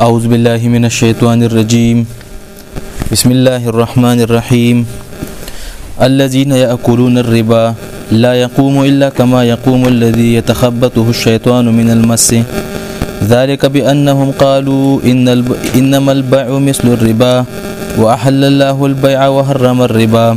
أعوذ بالله من الشيطان الرجيم بسم الله الرحمن الرحيم الذين يأكلون الربا لا يقوم إلا كما يقوم الذي يتخبطه الشيطان من المس ذلك بأنهم قالوا إن الب... إنما البيع مثل الربا وأحل الله البيع وحرم الربا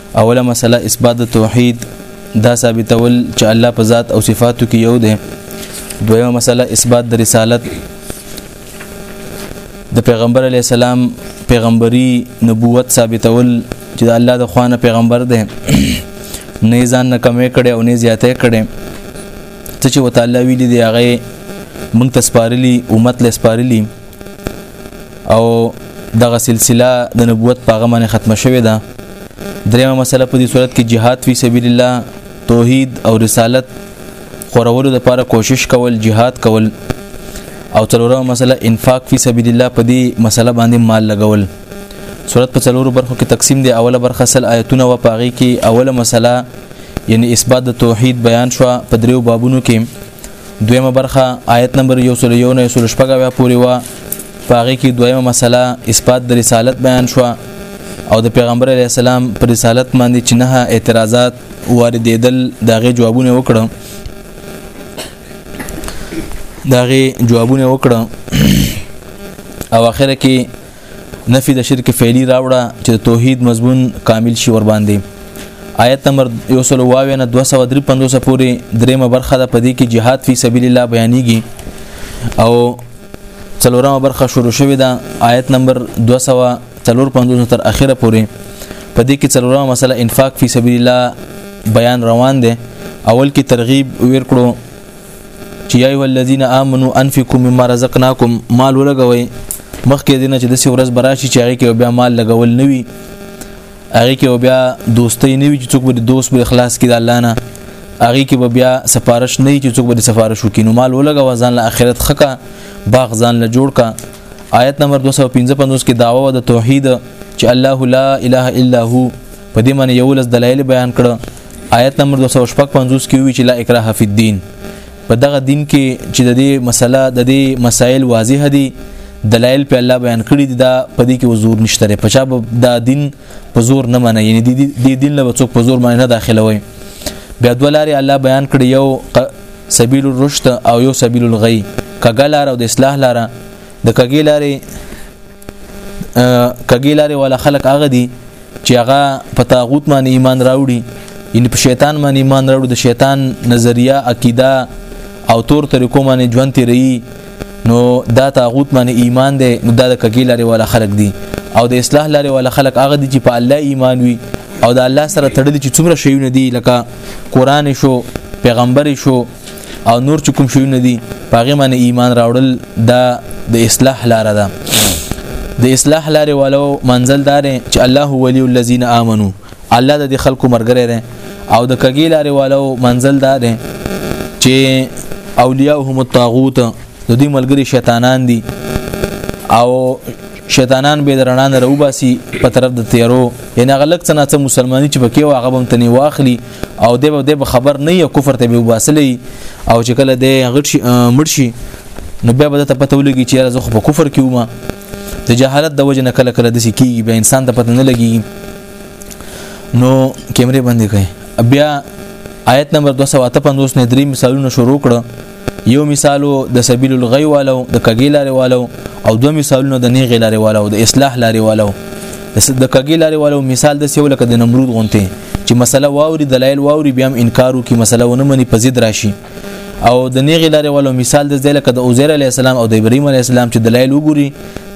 اوله مسله اثبات د توحید دا ثابتول چې الله په ذات او صفاتو کې یو دی دویمه مسله اثبات د رسالت د پیغمبر علی السلام پیغمبري نبوت ثابتول چې د الله د خوانه پیغمبر دی نه ځان نه کمې کړي او نه زیاتې کړي ته چې وتعالى ویلي دی هغه مونږ تسپارلی امت لسپارلی او دغه سلسله د نبوت په هغه باندې ختمه شوې ده دریمه مسله په دې صورت کې جهاد فی سبیل الله توحید او رسالت خورولو لپاره کوشش کول جهاد کول او څلورمه مسله انفاق فی سبیل الله په دې مسله باندې مال لګول صورت په څلورو برخو کې تقسیم دی اوله برخه سل آیتونه و پاغي کې اوله مسله یعنی اثبات د توحید بیان شو په دریو بابونو کې دویمه برخه آیت نمبر 101 نه 116 پورې و پاغه کې دویمه مسله اثبات د رسالت بیان شو او د پیغمبر علی السلام پر رسالت باندې چې نه اعتراضات واردېدل داغه جوابونه وکړه داغه جوابونه وکړه او اخر کې نفي د شرک فعلی راوړه چې د توحید مضمون کامل شي ور باندې آیت نمبر 122 نه 253 پورې دریمه برخه ده پدې کې jihad فی سبیل الله بیانېږي او څلورمه برخه شروع شوې ده آیت نمبر 253 تر اخره پورې پدې کې څلورمه مسله انفاق فی سبیل الله بیان روان ده اول کې ترغیب ویر کړو چې یا ایه الذین آمنو انفقوا مما رزقناکم مال ولګوي مخکې دینه چې د سی ورځ براشي چې هغه کې بیا مال لګول نه وي هغه کې بیا دوستۍ نه وي چې څوک به دوست به اخلاص کړي د الله نه هغه کې به بیا سفارش نه وي چې څوک به سفارش وکړي نو مال ولګوي ځان له آخرت خکا باغ ځان له جوړ کا آیت نمبر 255 کې داوا د توحید چې الله لا اله الا هو په دې معنی یو لس دلایل بیان کړه آیت نمبر 255 کې وی چې لا اکراه فی الدین په دغه دین کې چې د دې مسله د دې مسائل واضح دي دلایل په الله بیان کړی دي دا په دې کې وزور نشته په چا دا دین په زور نه منه یعنی دې دین له څوک په زور باندې نه داخلوي بیا دولاري الله بیان کړی یو سبیل الرشد او یو سبیل الغی کګلار او د اصلاح لاره د کګی لارې کګی لارې ولا خلق هغه دي چې هغه په تاغوت باندې ایمان راوړي ان په شیطان باندې ایمان راوړي د شیطان نظریه عقیده او تور طریقو باندې ژوند تیری نو دا تاغوت باندې ایمان دی نو دا د کګی لارې ولا خلق دي او د اصلاح لارې ولا خلق هغه دي چې په الله ایمان وي او د الله سره تړلي چې څومره شیونه دي لکه قران شو پیغمبر شو او نور چې کوم شي نه دي پاغه باندې ایمان راوړل دا د اصلاح لار ده د اصلاح لارې والو منزل دار چې الله ولی الذین آمنو الله د خلکو مرګره ده او د کګی لارې والو منزل دار چې اولیاءهم الطاغوت د دې ملګری شیطانان دي او شیطانان به درنا نه روباسي په طرف د تیرو یعنی غلک څنګه مسلمانۍ چې پکې واغه بم تني واخلي او د دې په خبر نه یو کفر ته به وباسلې او چې کله دې غټ شي مړ شي نو بیا به ته پته ولګي چې زه خو په کفر کې ومه د جهالت د وجه نه کله کله د سکیږي به انسان ته پته نه لګي نو کیمرې باندې کوي بیا آیت نمبر 258 نه درې مثالونه شروع کړه یو مثالو د سبیل الغی والو د کګی لارې والو او دوه مثالونه د نیغې لارې والو د اصلاح لارې والو د کګی لارې والو مثال د سیول کده نمرود غونته چې مسله واوري دلایل واوري بیا هم انکار وکي مسله ونه مني په ضد راشي او د نیغې لارې والو مثال د ځای لکه د عزیر علی السلام او د ابراهیم علی السلام چې دلایل وګوري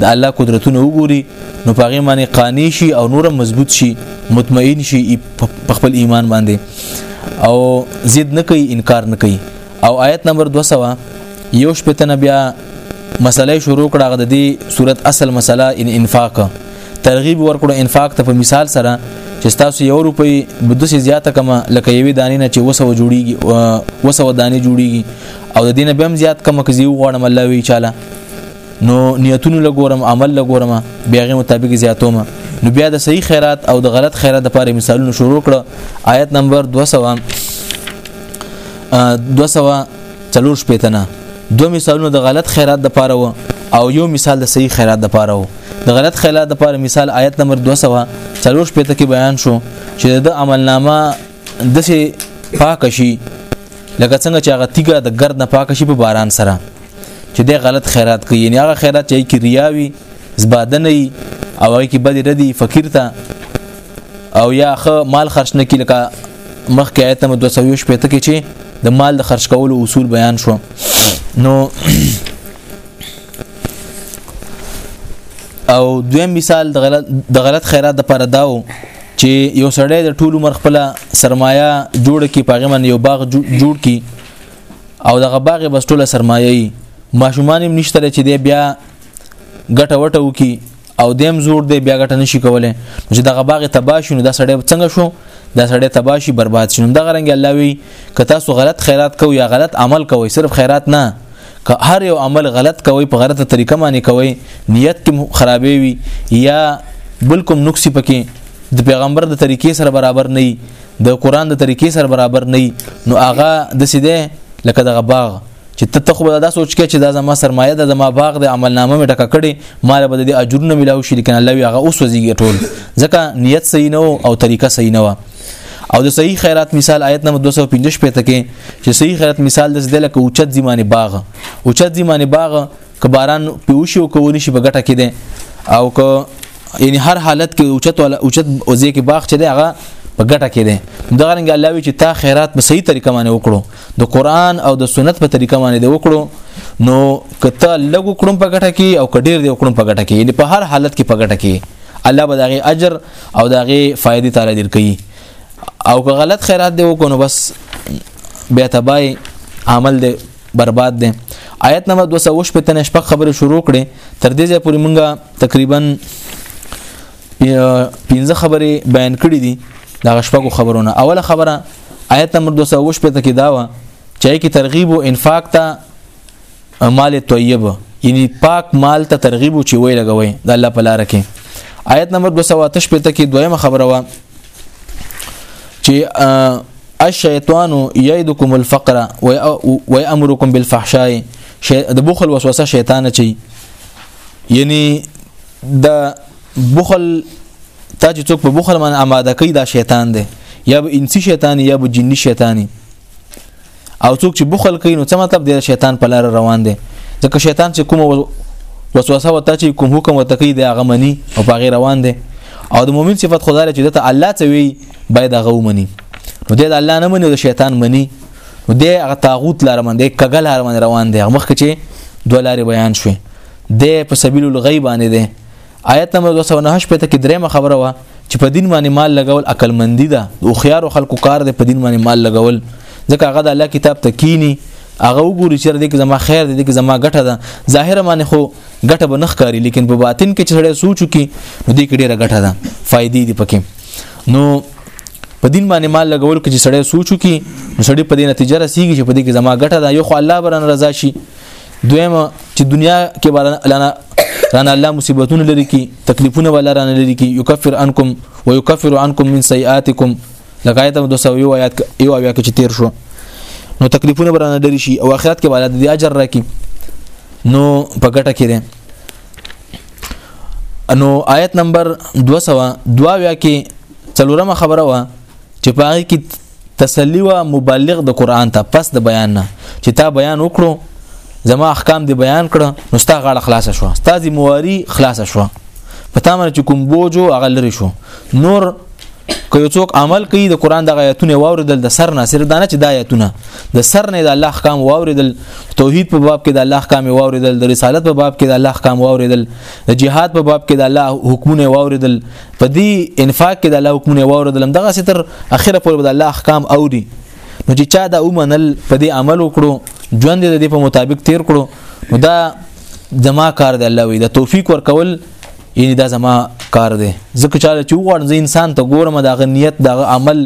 د الله قدرتونه وګوري نو په هغه معنی قانع شي او نور مضبوط شي مطمئن شي په خپل ایمان باندې او ضد نه کوي انکار نه کوي او آیت نمبر 200 یو شپته بیا مسله شروع کړه د دې صورت اصل مسله ان انفاق ترغیب ورکړو انفاق ته په مثال سره چې تاسو یو روپۍ بدوسې زیاته کما لکه یوې دانې نه چې وسو جوړیږي وسو دانې جوړیږي او د دینه بهم زیات کما کزیو غواړم الله وی چاله نو نیتونو لګورم عمل لګورم بیا غي مطابق زیاتوم نو بیا د صحیح خیرات او د غلط خیرات لپاره مثالونه شروع کړه آیت نمبر 200 200 چلور شپیتنه دو مثالونه د غلط خیرات د پاره وو او یو مثال د صحیح خیرات د پاره وو د غلط خیرات د پاره مثال آیت نمبر 200 چلور شپیته کې بیان شو چې د عملنامه د سه پاک شي لکه څنګه چې هغه تیګه د ګرد نه پاک شي په باران سره چې د غلط خیرات کوي یعنی هغه خیرات چې کی ریاوي زبادنه او هغه کې بدی ردی فقیر ته او یا خ مال خرج نه کی لکه مخکې آیت نمبر 220 پته کې چې د مال د خرج کولو اصول بیان شو نو او دویم مثال د غلط د غلط خیرات د پر داو چې یو سړی د ټول عمر خپل سرمایه جوړ کی پاغه من یو باغ جوړ کی او دغه باغ بس ټوله سرمایه یې ماشومان هم نشته چې دی بیا ګټه وټه وکي او دیم زور دی بیا ګټه نشي کولای چې دغه باغ تباہ شي نو دا سړی څنګه شو دا سړی تباہ شي برباد شي نو دغه رنګ الله وی که تاسو غلط خیرات کوئ یا غلط عمل کوئ صرف خیرات نه که هر یو عمل غلط کوي په غلطه طریقه باندې کوي نیت کې خرابې وي یا بلکم نقص پکې د پیغمبر د طریقې سره برابر نه د قران د طریقې سره برابر نه نو هغه د سیده لکه دغه باغ چې ته ته خو دا سوچ کې چې دا زما سرمایه ده زما باغ د عمل نامه مې ټکه کړي مال به د اجرونه ملاو شي کنه الله هغه اوس وزيږي ټول ځکه نیت صحیح نه او طریقه صحیح نه او د صحیح خیرات مثال آیت نمبر 215 پته کې چې صحیح خیرات مثال د دې لکه اوچت زمانه باغ اوچت زمانه باغ که باران پیوشي او کوونی شي په ګټه کې دي او که یعنی هر حالت کې اوچت ولا اوچت او ځکه باغ چې دی هغه په ګټه کې دی دا رنګ الله وی چې تا خیرات په صحیح طریقه باندې وکړو د قران او د سنت په طریقه باندې دی وکړو نو کته لګ وکړم په ګټه کې او کډیر دی وکړم په ګټه کې یعنی په هر حالت کې په ګټه کې الله به دغه اجر او دغه فائدې تعالی درکړي او که غلط خیرات دی وکړو بس بیا تبای عمل دی برباد دی آیت نمبر 208 په تنه شپږ خبره شروع کړي تر دې ځې پورې مونږه تقریبا پنځه خبرې بیان کړې دي دا شپږو خبرونه اوله خبره آیت نمبر 208 په تکي دا و چې کی ترغیب او انفاق ته مال طیب یعنی پاک مال ته ترغیب چې وی لګوي د الله په لار کې آیت نمبر 208 په تکي دویمه خبره و چې الشیطان یعدکم الفقر و یامرکم بالفحشاء د بخل وسوسه شیطان چي یعنی د بخل تا چې څوک په بخل باندې آماده کوي دا شیطان دی یا به انسی شیطان یا به جنی شیطانی او څوک چې بخل کوي نو څه مطلب دی شیطان په لار روان دی ځکه شیطان چې کوم وسوسه وته چې کوم حکم وته کوي د هغه مني او په غیر روان دی او د مؤمن صفت خدای لري چې د الله څه وی باید هغه ومني نو د الله نه مني او د شیطان مني نو د هغه طاغوت لار باندې کګل لار باندې روان دی مخکې چې دوه لارې بیان شوې د په سبیل الغیب باندې دی آیت نمبر 298 کې درېمه خبره وا چې په دین باندې مال لګول عقل مندي ده او خيار خلکو کار دی په دین باندې مال لګول ځکه هغه د الله کتاب ته کینی هغه وګوري چې دې کې زما خیر دې کې زما ګټه ده ظاهر باندې خو ګټه به نخکاری لیکن په باطن کې چې سړی سوچ کی نو دې کې ډیره ګټه ده فائدې دي پکې نو په دین باندې مال لګول کې چې سړی سوچ کی نو سړی په دې نتیجه رسیږي چې په دې کې زما ګټه ده یو خو الله برن رضا شي دویم چې دنیا کې ولنا لنا الله مصیبتونه لري کی تکلیفونه ولا رانه لري کی یکفر عنکم ويكفر عنکم من سیئاتکم لغایت 200 یو آیات یو آیات کې تیر شو نو تکلیفونه برانه لري شي او اخرت کې باید د اجر راکې نو په ګټه کې ده نو آیت نمبر 200 دوا ویا کې څلورمه خبره وا چې پاره کې تسلی وا مبلغ د قران ته پس د بیان نه چې تا بیان وکړو زما احکام دی بیان کړه نو ستا غاړه خلاص شو ستا دی مواری خلاص شو په تامر چې کوم بوجو هغه لري شو نور که یو څوک عمل کوي د قران د آیاتونه واوریدل د سر نه سر دانه چې د آیاتونه د سر نه د الله احکام واوریدل توحید په باب کې د الله احکام واوریدل د رسالت په باب کې د الله احکام واوریدل د جهاد په باب کې د الله حکمونه واوریدل په دې انفاق کې د الله حکمونه واوردل دغه ستر اخره پورې د الله احکام اوري نو چې چا دا ومنل په دې عمل وکړو ژوند د دې په مطابق تیر کړو نو دا زما کار دی الله وی دا توفیق ورکول یعنی دا زما کار دی ځکه چې چې وغواړم زه انسان ته ګورم دا غنیت دا عمل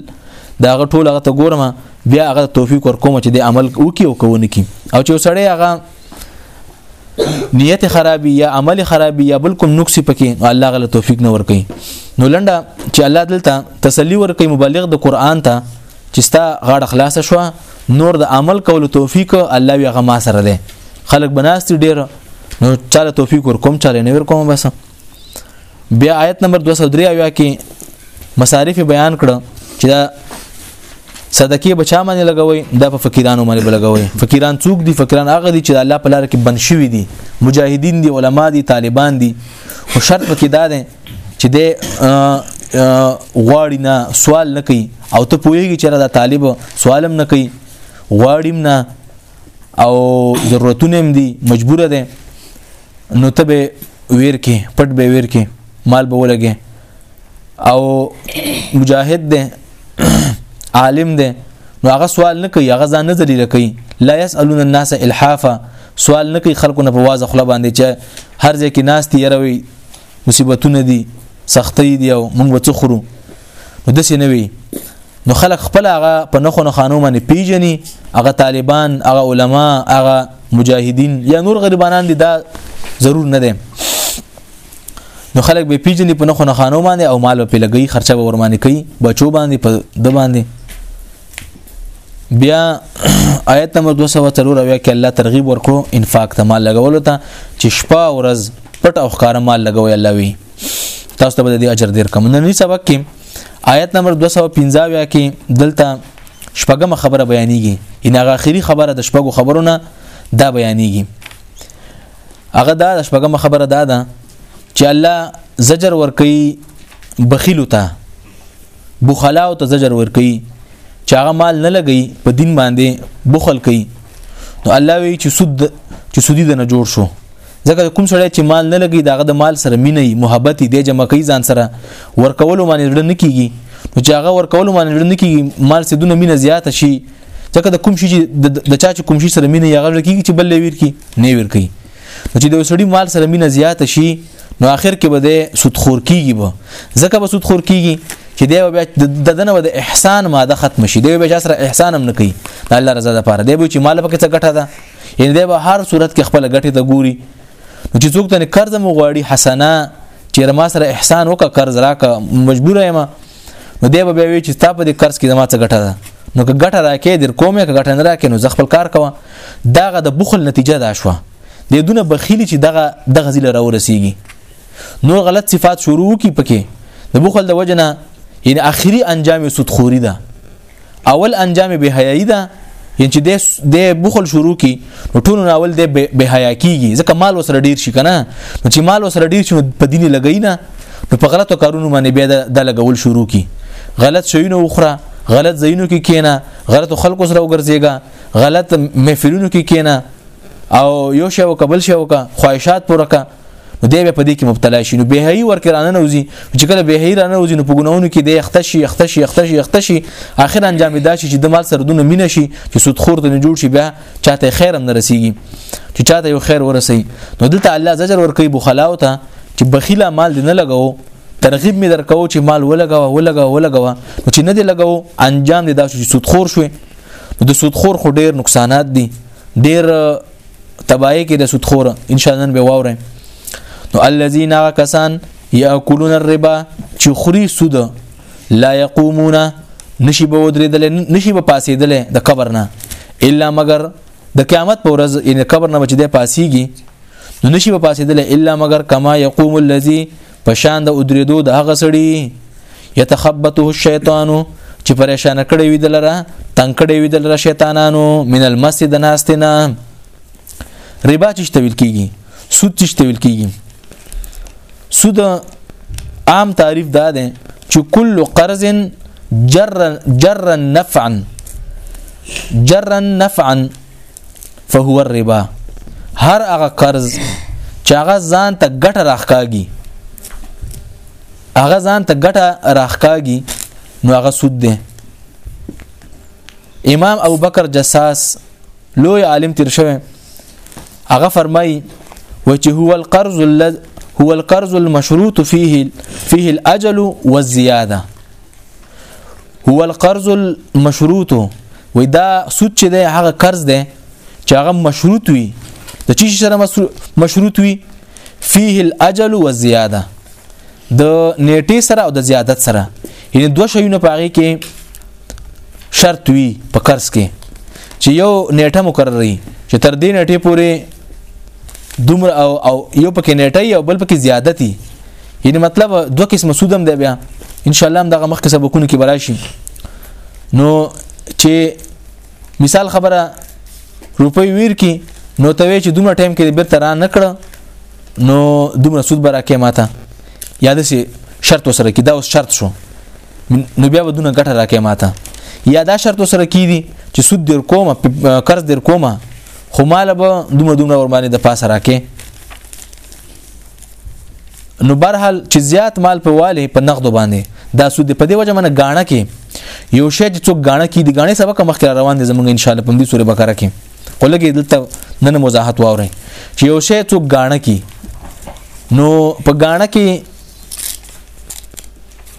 دا ټول هغه ته ګورم بیا هغه توفیق ورکوم چې د عمل وکي او کوونکی او چې سړی هغه نیت خرابي یا عمل خرابي یا بل کوم نقص پکې الله غل توفیق نه ور کوي نو لنډه چې الله دلته تسلی ور کوي مبلغ د قران ته چې ستا غاړه خلاص شو نور د عمل کولو توفیق الله وی هغه ما سره دی خلک بناست ډیر نو چاله توفیق ور کوم چاله نه ور کوم بس بیا آیت نمبر 203 اویا کې مصارف بیان کړ چې دا صدقې بچا باندې لګوي دا په فقیرانو باندې لګوي فقیران څوک دي فقیران هغه دي چې الله په لار کې بند شوی دي مجاهدین دي علما دي طالبان دي خو شرط پکې دا دی چې د غواړي نه سوال نه کوي او ته پوهیږي چې دا طالب سوالم نه کوي غواړم نه او ضرورتونه هم دي مجبوره ده نو ته به ویر کې پټ به ویر کې مال به ولګي او مجاهد ده عالم ده نو هغه سوال نه کوي هغه ځان نه ذلیل کوي لا يسالون الناس الحافا سوال نه کوي خلکو نه په واځه خله باندې چې هر ځای کې ناس تیروي مصیبتونه دي سختۍ دي او موږ به څه خورو نو دسې نه وي نو خلک خپل هغه په نخو نه خانو باندې پیژني هغه طالبان هغه علما هغه مجاهدین یا نور غریبانان دي دا ضرور نه دي نو خلک به پیژني په نخو نه خانو باندې او مال په لګي خرچه به ورمانه کوي بچو باندې په د باندې بیا آیت نمبر 203 بیا کې الله ترغیب ورکو انفاق ته مال لګولو ته چې شپه ورځ پټ او ښکار مال لګوي الله وی تاسو ته به د اجر ډیر کم نه سبق کې آیت نمبر 215 کې دلته شپږم خبره بیانېږي ان هغه اخیری خبره د شپږو خبرونه دا بیانېږي هغه دا د شپږم خبره دا ده چې الله زجر ور کوي بخیل ته بخلا او ته زجر ور کوي چې هغه مال نه لګي په دین باندې بخل کوي نو الله وی چې سود چې سودی د نه جوړ شو ځکه کوم سړی چې مال نه لګي داغه د مال سره مینه محبت دی جمع کوي ځان سره ورکول باندې ډن کیږي نو چې هغه ورکول باندې ډن کیږي مال سره دونه مینه زیاته شي ځکه د کوم شي د چا چې کوم شي سره مینه یې غږ کیږي چې بل ویر کی نه ویر کوي نو چې د سړي مال سره مینه زیاته شي نو آخر کې به د سودخور کیږي به ځکه به سودخور کیږي چې دی بیا د دنه د احسان ماده ختم شي دی بیا سره احسان هم نه کوي د الله رضا لپاره دی به چې مال پکې څه ګټه ده یعنی دی به هر صورت کې خپل ګټه ته ګوري نو چې څوک ته قرض مو غواړي حسنه چې ما سره احسان وکړه قرض راکړه مجبور یم نو دی به بیا وی چې تا په دې قرض کې زما څه ګټه ده نو که ګټه راکې در کومه که ګټه نه راکې نو زه خپل کار کوم داغه د بخل نتیجه دا شوه د دونه بخیلی چې دغه دغه زیله راو رسیږي نور غلط صفات شروع کی پکې د بخل د وجنه یعنی اخري انجام سود خوري ده اول انجام به حیايي ده یعنی چې د د بخل شروع کی نو ټول ناول د به حیا کیږي ځکه مال وسره ډیر شي کنه چې مال وسره ډیر شي په دیني لګی نه نو په غلطو کارونو باندې بیا د لګول شروع کی غلط شیونه وخره غلط زینو کې کینا غلط خلکو سره وګرځيګا غلط محفلونو کې کینا او یو شی وکبل شی وکا خواهشات پوره کا نو دی به په دې کې مبتلا شي نو بهایي ورکه رانه وځي چې کله بهایي رانه وځي نو په ګناونو کې د اختشي اختشي اختشي اختشي اخر انجام دا شي چې د مال سره دونه مینه شي چې سود خور ته جوړ شي بیا چاته خیر هم نه رسیږي چې چاته یو خیر ورسي نو دلته الله زجر ورکوي بخلاو ته چې بخیلا مال دې نه لګاو ترغیب می درکو چې مال ولګاو ولګاو ولګاو نو چې نه دې لګاو انجام دې دا شي چې سود خور شوي د سود خور خو ډیر نقصانات دي ډیر تباہی کې د سود خور ان شاء الله به واورم نو الذين کسان ياكلون الربا چې خوري سود لا يقومون نشي به ودرېدل نشي به پاسېدل د قبر نه الا مگر د قیامت پر ورځ ان قبر نه بچ دی پاسيږي نو نشي به پاسېدل الا مگر کما يقوم الذي پشان د ادریدو د هغه سړي يتخبطه الشیطان چې پریشان کړي وي دلره تنگ کړي وي دلره شیطانانو من المسجد ناستنا ربا چې تویل کیږي سود چې تویل کیږي سود عام تعریف دا ده چې کل قرض جرا جرا نفعا جرا نفعا فهو الربا هر هغه قرض چې هغه ځان ته ګټه راخکاږي هغه ځان ته ګټه راخکاږي نو هغه سود دی امام ابو بکر جساس لوی عالم تیر شوی هغه فرمایي و چې هو القرض الذي هو القرض المشروط فيه فيه الاجل والزياده هو القرض المشروط وي دا سود چې دی هغه قرض دی چې هغه مشروط وي د چی سره مشروط وي فيه الاجل والزياده د نیټه سره او د زیادت سره یعنی دوه شیونه پاره کې شرط وي په قرض کې چې یو نیټه مقرري چې تر دې نیټه پورې دومره او, او یو پکې نیټه او بل پکې زیادتی یعنی مطلب دوه قسم سود هم دی بیا ان شاء الله دغه مخکې سبقونه کې براشي نو چې مثال خبره روپۍ ویر کی نو ته چې دومره ټایم کې بیرته را نکړه نو دومره سود برا کې ماته یاد سي شرط وسره کې دا اوس شرط شو نو بیا ودونه ګټه را کې ماته یا دا شرط وسره کې دي چې سود در کومه قرض در کومه خو مال به دومره دومره ور باندې د پاسه را کې نو برحال چې زیات مال په والی په نقد باندې دا سود په دی وجه منه غاڼه کې یو شی چې څوک غاڼه کې دی غاڼه سبق مخکې روان دي زمونږ ان شاء الله په دې سورې بقره کې ولګي دلته نن وضاحت واوري چې یو شی څوک غاڼه کې نو په غاڼه کې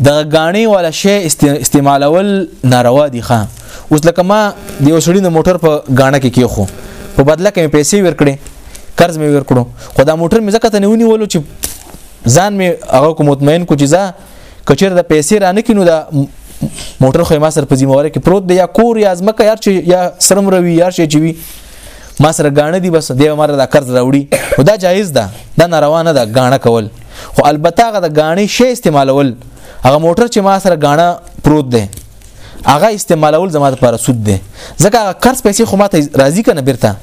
د غاڼې ولا شی استعمالول ناروا دي خان اوس لکه ما د وسړي د موټر په غاڼه کې کې خو په بدله کې پیسې ورکړې قرض مې ورکړو خو دا موټر مې ځکه ته نیونی ولو چې ځان مې هغه کو مطمئن کو چې ځا کچر د پیسې را نه کینو دا موټر خو ما سر په ذمہ واره کې پروت دی یا کور یا ځمکه یا چې یا سرم روي یا شي چې وي ما سره غاڼه دی بس دی مر دا قرض راوړي او دا جایز ده دا ناروا نه ده غاڼه کول خو البته هغه د غاڼې شی استعمالول هغه موټر چې ما سره غاڼه پروت ده هغه استعمالول زما لپاره سود ده ځکه هغه قرض پیسې خو ماته راضی کنه بیرته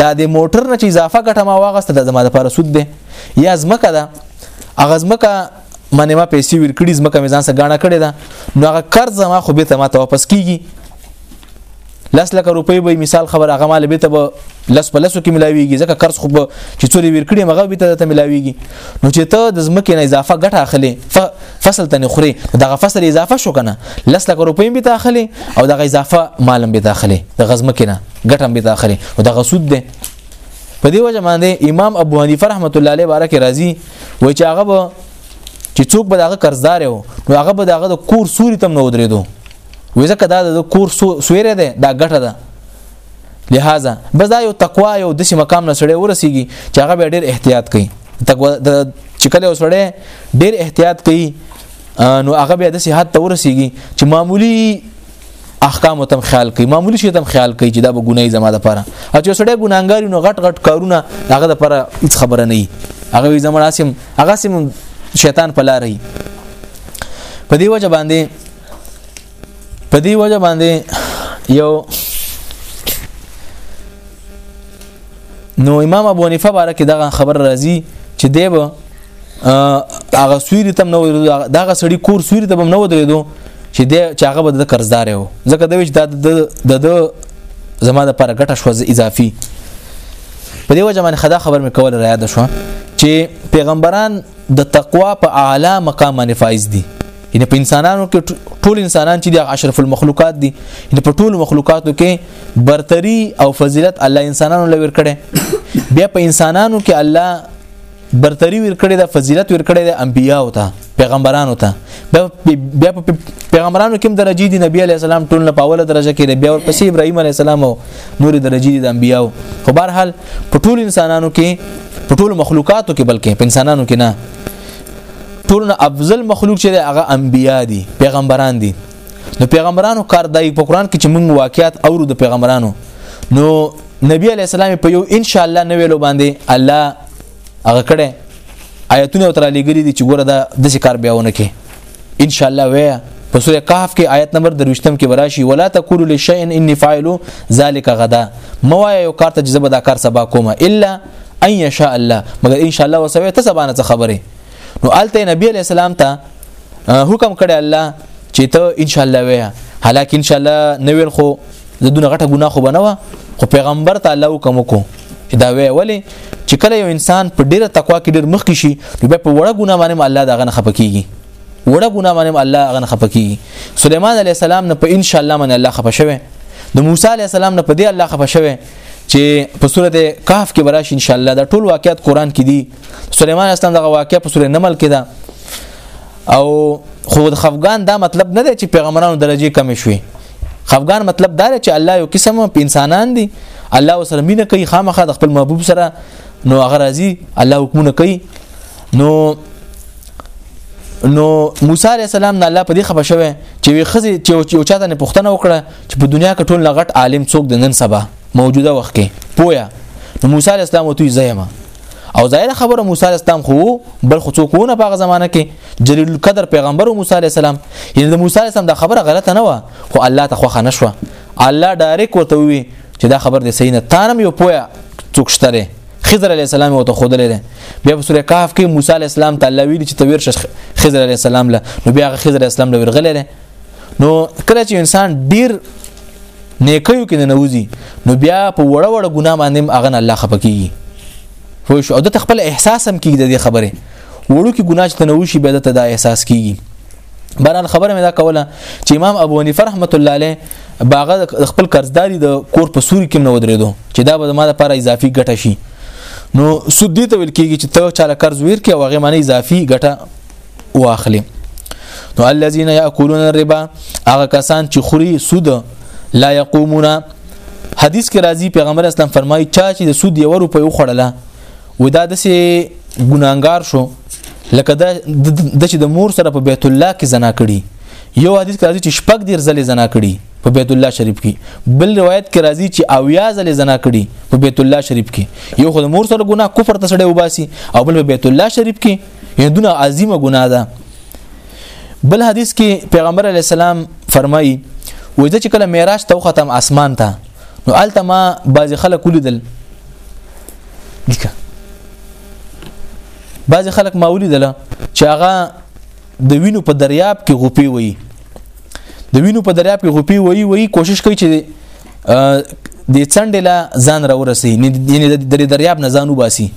دا د موټر نه چې اضافه ګټه ما واغسته د زما لپاره سود ده یا زمکه ده هغه زمکه باندې ما پیسې ورکړي زمکه مې ځان سره غاڼه کړې ده نو هغه قرض ما خو به ته ما ته واپس کیږي لس لک روپۍ به مثال خبر هغه مال به ته لس په لسو کې ملاويږي ځکه قرض خو به چې څوري ورکړي مغه به ته ته ملاويږي نو چې ته د زمکه نه اضافه ګټه اخلي فصل ته نه خوري دغه فصل اضافه شو کنه لس لک روپۍ به ته اخلي او دغه اضافه مالم به ته اخلي د غزمکه نه ګټه به ته اخلي او دغه سود ده په دې وجه باندې امام ابو حنیفه رحمت الله علیه بارک راضي وای چې هغه به چې څوک به دغه قرضدار و نو هغه به دغه د کور سوري تم نه ودرېدو وې ځکه دا د کور سویره ده دا ګټه ده لہذا بس دا یو تقوا یو دسی مقام نه سړی ورسیږي چې هغه به ډیر احتیاط کوي تقوا د چې کله وسړی ډیر احتیاط کوي نو هغه به دسی حد ته ورسیږي چې معمولی احکام تم خیال کوي معمولی شی تم خیال کوي چې دا به ګناي زما د پاره او چې سړی ګناګار نو غټ غټ کارونه هغه د پاره هیڅ خبره نه وي هغه زما اسیم هغه سیم شیطان په لارې په دی وجه باندې په دی وجه باندې یو نو امام ابو حنیفه بارکه دغه خبر راځي چې دیو هغه سویری تم نه ودرېدو دغه سړی کور سویری ته هم نه ودرېدو چې د چاغه به د قرضدار و ځکه د ویش د د زما د پر ګټه شو اضافي په دې وجه باندې خدا خبر مې کول را یاد شو چې پیغمبران د تقوا په اعلی مقام باندې فایز دي ان په انسانانو کې ټول انسانان چې د اشرف المخلوقات دي ان په ټول مخلوقاتو کې برتری او فضیلت الله انسانانو لور کړي بیا په انسانانو کې الله برتری ورکړی ده فضیلت ورکړی ده انبیا او ته پیغمبرانو ته بیا په پیغمبرانو کې درجه دي نبی علی السلام ټول نه پاوله درجه کې بیا ورپسې ابراهیم علی السلام او نور درجه دي د انبیا او خو بهر حال په ټول انسانانو کې په ټول مخلوقاتو کې بلکې په انسانانو کې نه ټول نه افضل مخلوق چې هغه انبیا دي پیغمبران دي نو پیغمبرانو کار دای په قران کې چې موږ واقعیات اورو د پیغمبرانو نو نبی علی السلام په یو ان شاء الله نو ویلو باندې الله هغه کړه آیتونه تر لګری دي چې ګوره دا د ذکر بیاونه کې ان شاء الله وې په سوره کهف کې آیت نمبر 23م کې براشي ولا تقول لشيء اني فاعل ذلك غدا موایا یو کار ته جذب دا کار سبا کومه الا ان يشاء الله مګر ان شاء الله وسوي ته سبا نه خبره نو الته نبی عليه السلام ته حکم کړی الله چې ته ان شاء الله وې حالکه ان شاء الله نویل خو زدونه غټه ګناه خو بنوه خو پیغمبر ته الله حکم وکړو دا وی ولی چې کله یو انسان په ډیره تقوا کې ډیر مخ کې شي نو به په وړه ګناه باندې الله دا غنه خپکیږي وړه ګناه باندې الله غنه خپکیږي سليمان عليه السلام نه په ان شاء الله باندې الله خپه شوه د موسی عليه السلام نه په دې الله خپه شوه چې په سورته کهف کې براش ان شاء الله دا ټول واقعیت قران کې دي سليمان اسلام دغه واقعیا په سورې نمل کې ده او خو د خفغان دا مطلب نه دی چې پیغمبرانو درجه کم شوي خفغان مطلب دا دی چې الله یو قسم په انسانان دي الله سره مینه کوي خامخا د خپل محبوب سره نو هغه راځي الله حکمونه کوي نو نو موسی علی السلام نه الله په دې خبر شوه چې وی خزي چې یو چاته نه پښتنه وکړه چې په دنیا کې ټول لغټ عالم څوک د نن سبا موجوده وخت کې پویا نو موسی علی السلام وته زېما او ظاهر خبره موسی علی السلام خو بل خو څوک نه په زمانه کې جلیل القدر پیغمبر موسی علی السلام یعنی د موسی علی السلام دا خبره غلطه نه و خو الله ته خوخه نشوه الله ډایرک وته وی چې دا خبر دې صحیح نه تانم یو پویا څوک شته خضر علی السلام وته خود لري بیا په سوره کهف کې موسی علی السلام تعالی ویل چې تویر شخ خضر علی السلام له نو بیا خضر علی السلام له ورغله نو کله چې انسان ډیر نیکیو کې نه نوځي نو بیا په وړه وړه ګناه باندې هغه نه الله خپکیږي خو شو د خپل احساس هم کیږي د خبره وړو کې ګناه چې نه وشي به د دا احساس کیږي برال خبره مې دا کوله چې امام ابو حنیفه رحمت الله علیه باغه خپل قرضداري د کور په سوري کې نه ودرېدو چې دا به ما د لپاره اضافي ګټه شي نو سود دي ته ویل کېږي چې ته چاله قرض ویر کې واغې معنی اضافي ګټه واخلي نو الذين ياكلون الربا هغه کسان چې خوري سود لا يقومون حدیث کې راځي پیغمبر اسلام فرمایي چا چې د سود یو روپۍ وخړله ودا د سي ګناګار شو لکه د چې د مور سره په بیت الله کې زنا کړي یو حدیث کې راځي چې شپږ ډیر ځلې زنا کړي په بیت الله شریف کې بل روایت کې راځي چې اویا ځلې زنا کړي په بیت الله شریف کې یو خو د مور سره ګناه کفر ته سړی وباسي او بل په بیت الله شریف کې یعنی دونه عظیمه ګناه ده بل حدیث کې پیغمبر علی السلام فرمایي وځه چې کله معراج ته ختم اسمان ته نو الته ما بعض خلک ولیدل لیکه بعض خلک ما ولیدل چې هغه د وینو په دریاب کې غوپی وي د وینو په دریاب کې غوپی وي وي کوشش کوي چې د څنډه لا ځان را ورسي یعنی د دریاب نه ځان وباسي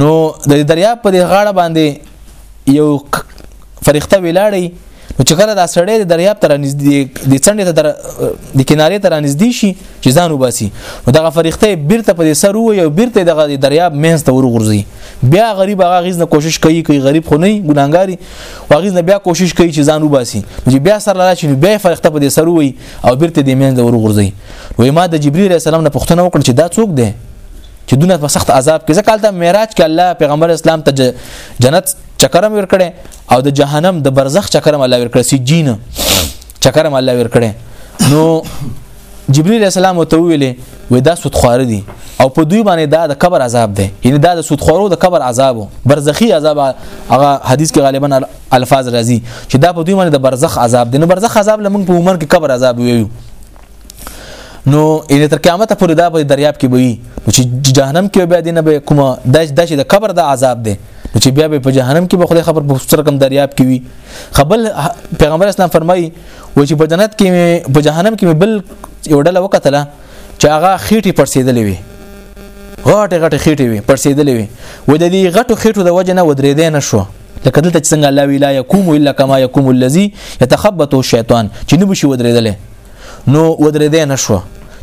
نو د دریا په دې غاړه باندې یو فرښتہ ولاړی نو چې کله دا سړی د دریاب تر نږدې د څنډې ته تر د کنارې تر نږدې شي چې ځان وباسي نو دغه فرښتې بیرته په سر وو یو بیرته دغه د دریاب مینځ ته ورغورځي بیا غریب هغه غیز نه کوشش کوي کوي غریب خو نه ګناګاری واغیز نه بیا کوشش کوي چې ځان وباسي چې بیا سر لاله چې بیا فرښتې په سر وي او بیرته د مینځ ته ورغورځي وای ما د جبرئیل السلام نه پوښتنه وکړه چې دا څوک دی چې دونه په سخت عذاب کې ځکه ته معراج کې الله پیغمبر اسلام ته جنت چکرم ور کړې او د جهنم د برزخ چکرم الله ور کړې سجین چکرم الله ور کړې نو جبرئیل السلام ته ویلې وې دا سود خوار دي او په دوی باندې دا د قبر عذاب دی یعنی دا د سود خورو د قبر عذاب برزخی عذاب هغه حدیث کې غالبا الفاظ راځي چې دا په دوی باندې د برزخ عذاب دی نو برزخ عذاب لمن په عمر کې قبر عذاب ویو نو ان تر قیامت پورې دا به دریاب کې وي نو چې جهنم کې بیا دینه به کومه د داسې د قبر د عذاب دی نو چې بیا به په جهنم کې به خدای خبر په ستر کم دریاب کې وي خپل پیغمبر اسلام فرمایي و چې په جنت کې په جهنم کې بل یو ډله وکتله چې هغه خېټي پرسیدلې وي غټه غټه خېټي وي پرسیدلې وي و د دې غټو خېټو د وجنه ودرېدې نه شو لکه دلته څنګه الله ویلا یقوم الا کما یقوم الذی یتخبطه الشیطان چې نو بشي ودرېدلې نو ودرېدې نه شو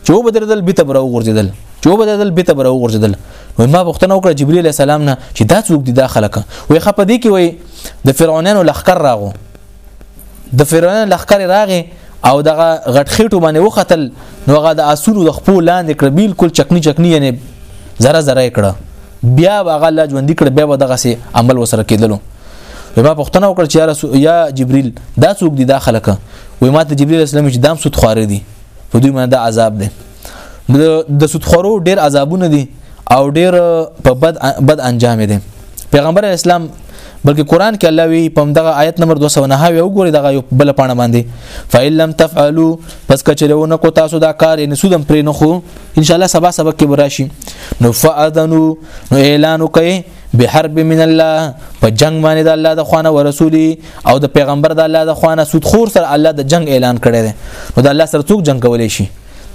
چې وبدرېدل بیت بر وغورځېدل چې وبدرېدل بیت بر وغورځېدل وای ما پوښتنه وکړه جبرئیل علی السلام نه چې دا څوک دي دا خلک وای خپ دې کې وای د فرعونانو لخر راغو د فرعونانو لخر راغې او دغه غټخېټو باندې وختل نو هغه د اسونو د خپل لاندې کړ بالکل چکنی چکنی یعنی زره زره کړه بیا هغه الله ژوند کړ بیا به دغه سي عمل وسره کېدلو ما پښتنه وکړ چې یا رسول یا جبريل دا څوک دي دا خلک وای ما ته جبريل اسلام چې دام سود خور دي په دوی باندې دا عذاب دي د سود خورو ډېر عذابونه دي او ډېر په بد بد انجام دي پیغمبر اسلام بلکې قران کې الله وی په دغه آیت نمبر 209 وی وګوري دغه یو بل پاڼه باندې فإِن لَمْ تَفْعَلُوا پس کچرونه کو تاسو دا کار یې نسودم پرې نه خو ان شاء الله سبا سبق کې براشي نو فاذنو نو اعلان وکي به حرب من الله په جنگ باندې د الله د خوانه او رسولي او د پیغمبر د الله د خوانه سود خور سره الله د جنگ اعلان کړي دي نو د الله سره څوک جنگ کولای شي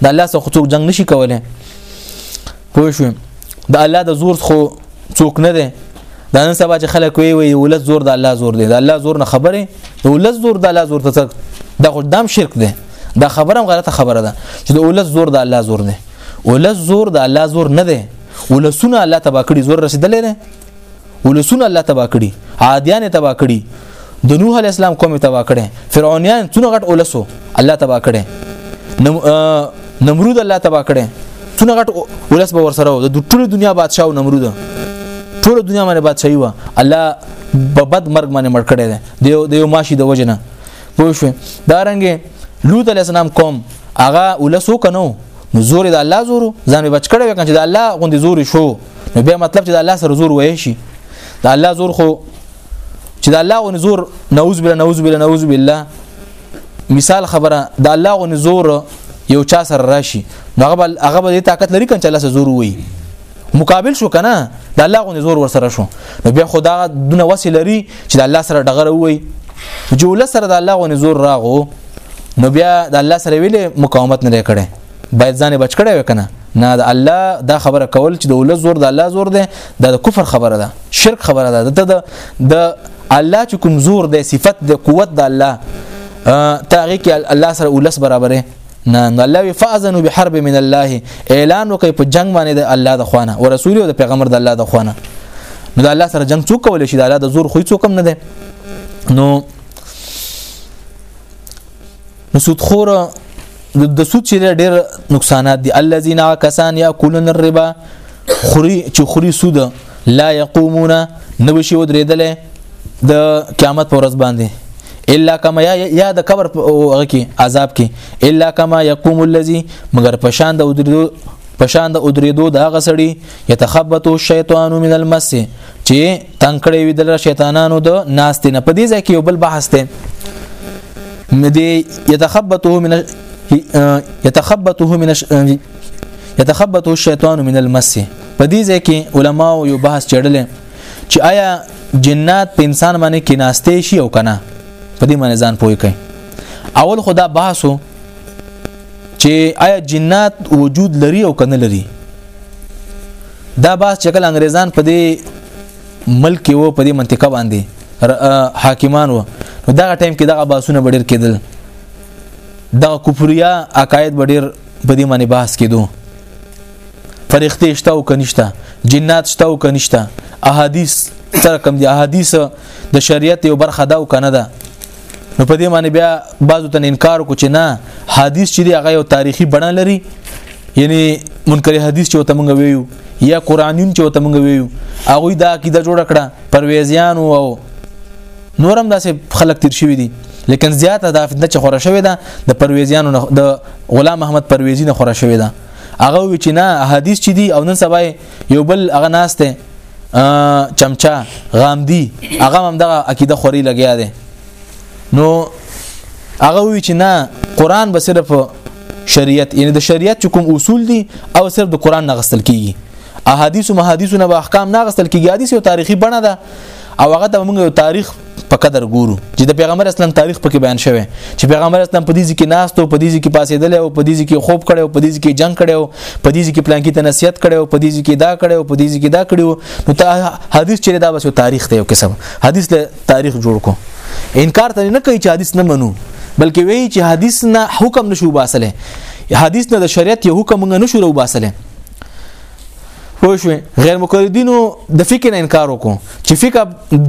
د الله سره څوک جنگ نشي کولای پوه شو د الله د زور خو څوک نه دی دا نن سبا چې خلک وي وي ولز زور د الله زور دی د الله زور نه خبره ولز زور د الله زور ته دا خو دام شرک دی دا خبره هم غلطه خبره ده چې د اولس زور د الله زور دی اولس زور د الله زور نه دی ولسونه الله تبا کړی زور رسیدلې نه ولسونه الله تبا کړی عادیان تبا کړی د نوح علی السلام قوم تبا کړي فرعونیان څونه غټ اولسو الله تبا کړي نمرود الله تبا کړي څونه غټ ولس به ورسره د ټول دنیا بادشاہ او نمرود ټول دنیا باندې بادشاہي و الله په بد مرګ باندې مړ کړي دی د یو ماشي د وجنه پوه شو دا رنګه لوط علی السلام قوم هغه ولسو کنو نو زور د الله زور ځان به بچ کړی وکړي چې د الله غوندي زور شو نو به مطلب چې د الله سره زور وای شي د الله زور خو چې د الله غوندي زور نعوذ بالله نعوذ بالله نعوذ بالله مثال خبره د الله غوندي زور یو چا سره راشي هغه هغه به طاقت لري کنه چې الله سره زور وای مقابل شو کنه د الله غو نزور ورسره شو نو بیا خدا دونه وسیل لري چې د الله سره ډغره وای جوله سره د الله غو نزور راغو نو بیا د الله سره ویلې مقاومت نه کړي باید ځان بچ کړي وکنه نه د الله دا خبره کول چې د ول زور د الله زور ده د کفر خبره ده شرک خبره ده د د الله چې کوم زور ده صفت ده قوت ده الله تاغي کې الله سره ولس برابره نه نو الله وی فاذن بحرب من الله اعلان وکي په جنگ باندې د الله د خوانه او رسول او د پیغمبر د الله د خوانه نو د الله سره جنگ څوک کول شي د الله د زور خو څوک نه ده نو نو سودخور د سود چې ډېر نقصانات دي الذين كسان ياكلون الربا خوري چې خوري سود لا يقومون نو شي ودرېدل د قیامت پر ورځ باندې الا کما یا د قبر هغه کې عذاب کې الا کما يقوم الذي مگر پشان د ودرېدو پشان د ودرېدو د هغه سړي يتخبطو الشیطان من المس چې تنگ کړي وي د شیطانانو د ناست نه په دې ځای کې یو بل بحث ته مدي يتخبطه من يتخبطه من يتخبط الشیطان من المس په دې ځای کې علما یو بحث چړل چې آیا جنات په انسان باندې کې ناشته شي او کنه په دې باندې ځان پوي کوي اول خدا بحثو چې آیا جنات وجود لري او کنه لري دا بحث چې کله انګريزان په دې ملک وو په دې منطقه باندې حاکمان وو نو دا ټایم کې دغه باسونه ډېر کېدل دغه کفریا عقاید ډېر په دې باندې بحث کېدو فرښتې شته او کنيشته جنات شته او کنيشته احادیث سره کوم دي احادیث د شریعت یو برخه دا او کنه ده نو په دې باندې بیا بعضو تن انکار کو چې نه حدیث چې دی هغه یو تاریخي بڼه لري یعنی منکر حدیث چې وته مونږ ویو یا قرانین چې وته مونږ ویو هغه دا عقیده جوړ کړه پرویزیان او نورم داسې خلک تیر شوی دي لیکن زیاته دا فتنه چې خوره شوې ده د پرويزيانو نه د غلام احمد پرويزي نه خوره شوې ده هغه وی چې نه حدیث چې دی او نن سبا یو بل هغه ناشته چمچا غامدی هغه هم دغه عقیده خوري لګیا دی نو هغه وی چې نه قران به صرف شریعت یعنی د شریعت کوم اصول دي او صرف د قران نه غستل کیږي احادیث او محادیث نه به احکام نه غستل کیږي حدیث یو تاریخي بڼه ده او هغه ته موږ یو تاریخ په قدر ګورو چې د پیغمبر اسلام تاریخ پکې بیان شوی چې پیغمبر اسلام په دې ځکه ناست او په دې ځکه پاسېدل او په دې ځکه خوب کړي او په دې ځکه جنگ کړي او په دې ځکه پلان کې ته نصیحت کړي او په دې ځکه دا کړي او په دې ځکه دا کړي نو ته حدیث چې دا بس یو تاریخ دی یو قسم حدیث له تاریخ جوړ کو انکار ته نه کوي چې حدیث نه منو بلکې وی چې حدیث نه حکم نشو باسله حدیث نه د شریعت یو حکم نه شو باسله پوه شو غیر مقلدینو د فقه نه انکار وکړو چې فقه